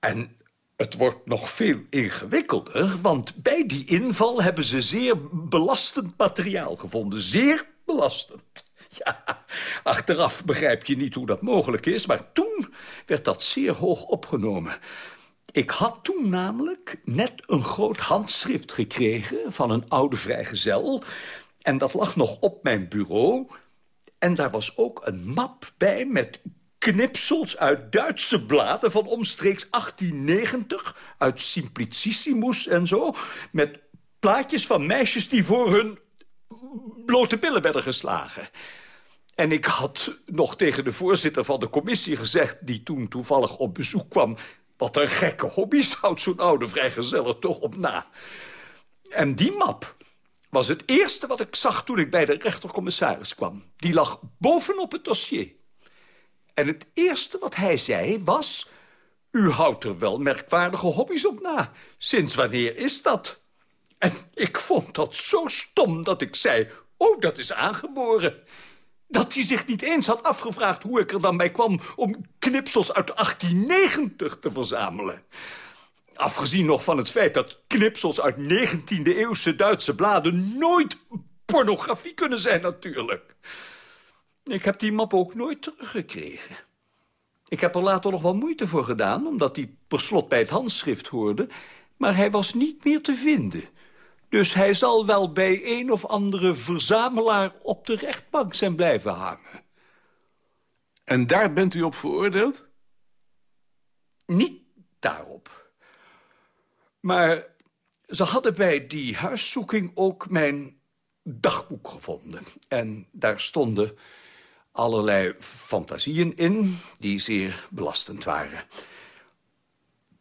En het wordt nog veel ingewikkelder, want bij die inval hebben ze zeer belastend materiaal gevonden. Zeer belastend. *laughs* Ja, achteraf begrijp je niet hoe dat mogelijk is, maar toen werd dat zeer hoog opgenomen. Ik had toen namelijk net een groot handschrift gekregen van een oude vrijgezel... en dat lag nog op mijn bureau... en daar was ook een map bij met knipsels uit Duitse bladen van omstreeks 1890... uit Simplicissimus en zo... met plaatjes van meisjes die voor hun blote billen werden geslagen. En ik had nog tegen de voorzitter van de commissie gezegd... die toen toevallig op bezoek kwam... wat een gekke hobby's houdt zo'n oude vrijgezeller toch op na. En die map was het eerste wat ik zag toen ik bij de rechtercommissaris kwam. Die lag bovenop het dossier. En het eerste wat hij zei was... U houdt er wel merkwaardige hobby's op na. Sinds wanneer is dat? En ik vond dat zo stom dat ik zei... Oh, dat is aangeboren. Dat hij zich niet eens had afgevraagd hoe ik er dan bij kwam... om knipsels uit 1890 te verzamelen. Afgezien nog van het feit dat knipsels uit 19e-eeuwse Duitse bladen... nooit pornografie kunnen zijn natuurlijk. Ik heb die map ook nooit teruggekregen. Ik heb er later nog wel moeite voor gedaan... omdat hij per slot bij het handschrift hoorde... maar hij was niet meer te vinden. Dus hij zal wel bij een of andere verzamelaar op de rechtbank zijn blijven hangen. En daar bent u op veroordeeld? Niet daarop. Maar ze hadden bij die huiszoeking ook mijn dagboek gevonden. En daar stonden allerlei fantasieën in die zeer belastend waren.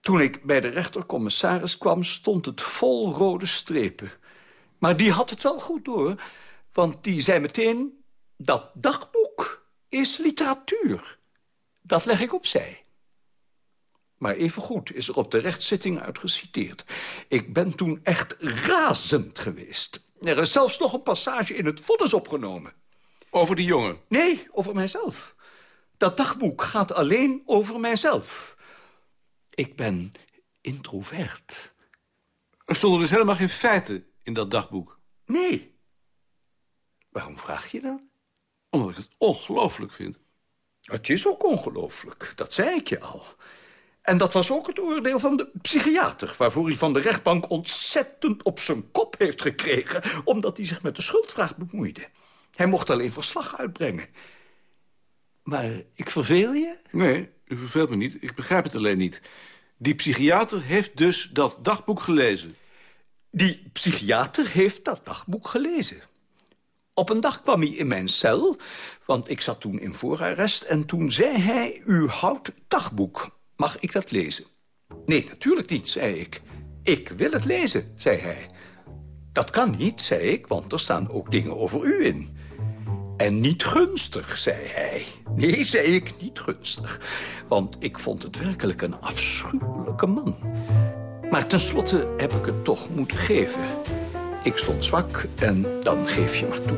Toen ik bij de rechtercommissaris kwam, stond het vol rode strepen. Maar die had het wel goed door, want die zei meteen... dat dagboek is literatuur. Dat leg ik opzij. Maar evengoed is er op de rechtszitting uitgeciteerd. Ik ben toen echt razend geweest. Er is zelfs nog een passage in het vonnis opgenomen. Over die jongen? Nee, over mijzelf. Dat dagboek gaat alleen over mijzelf. Ik ben introvert. Er stonden dus helemaal geen feiten in dat dagboek? Nee. Waarom vraag je dan? Omdat ik het ongelooflijk vind. Het is ook ongelooflijk, dat zei ik je al. En dat was ook het oordeel van de psychiater... waarvoor hij van de rechtbank ontzettend op zijn kop heeft gekregen... omdat hij zich met de schuldvraag bemoeide. Hij mocht alleen verslag uitbrengen. Maar ik verveel je? Nee, u verveelt me niet. Ik begrijp het alleen niet. Die psychiater heeft dus dat dagboek gelezen. Die psychiater heeft dat dagboek gelezen. Op een dag kwam hij in mijn cel, want ik zat toen in voorarrest... en toen zei hij, u houdt dagboek. Mag ik dat lezen? Nee, natuurlijk niet, zei ik. Ik wil het lezen, zei hij. Dat kan niet, zei ik, want er staan ook dingen over u in. En niet gunstig, zei hij. Nee, zei ik, niet gunstig. Want ik vond het werkelijk een afschuwelijke man. Maar tenslotte heb ik het toch moeten geven. Ik stond zwak en dan geef je maar toe.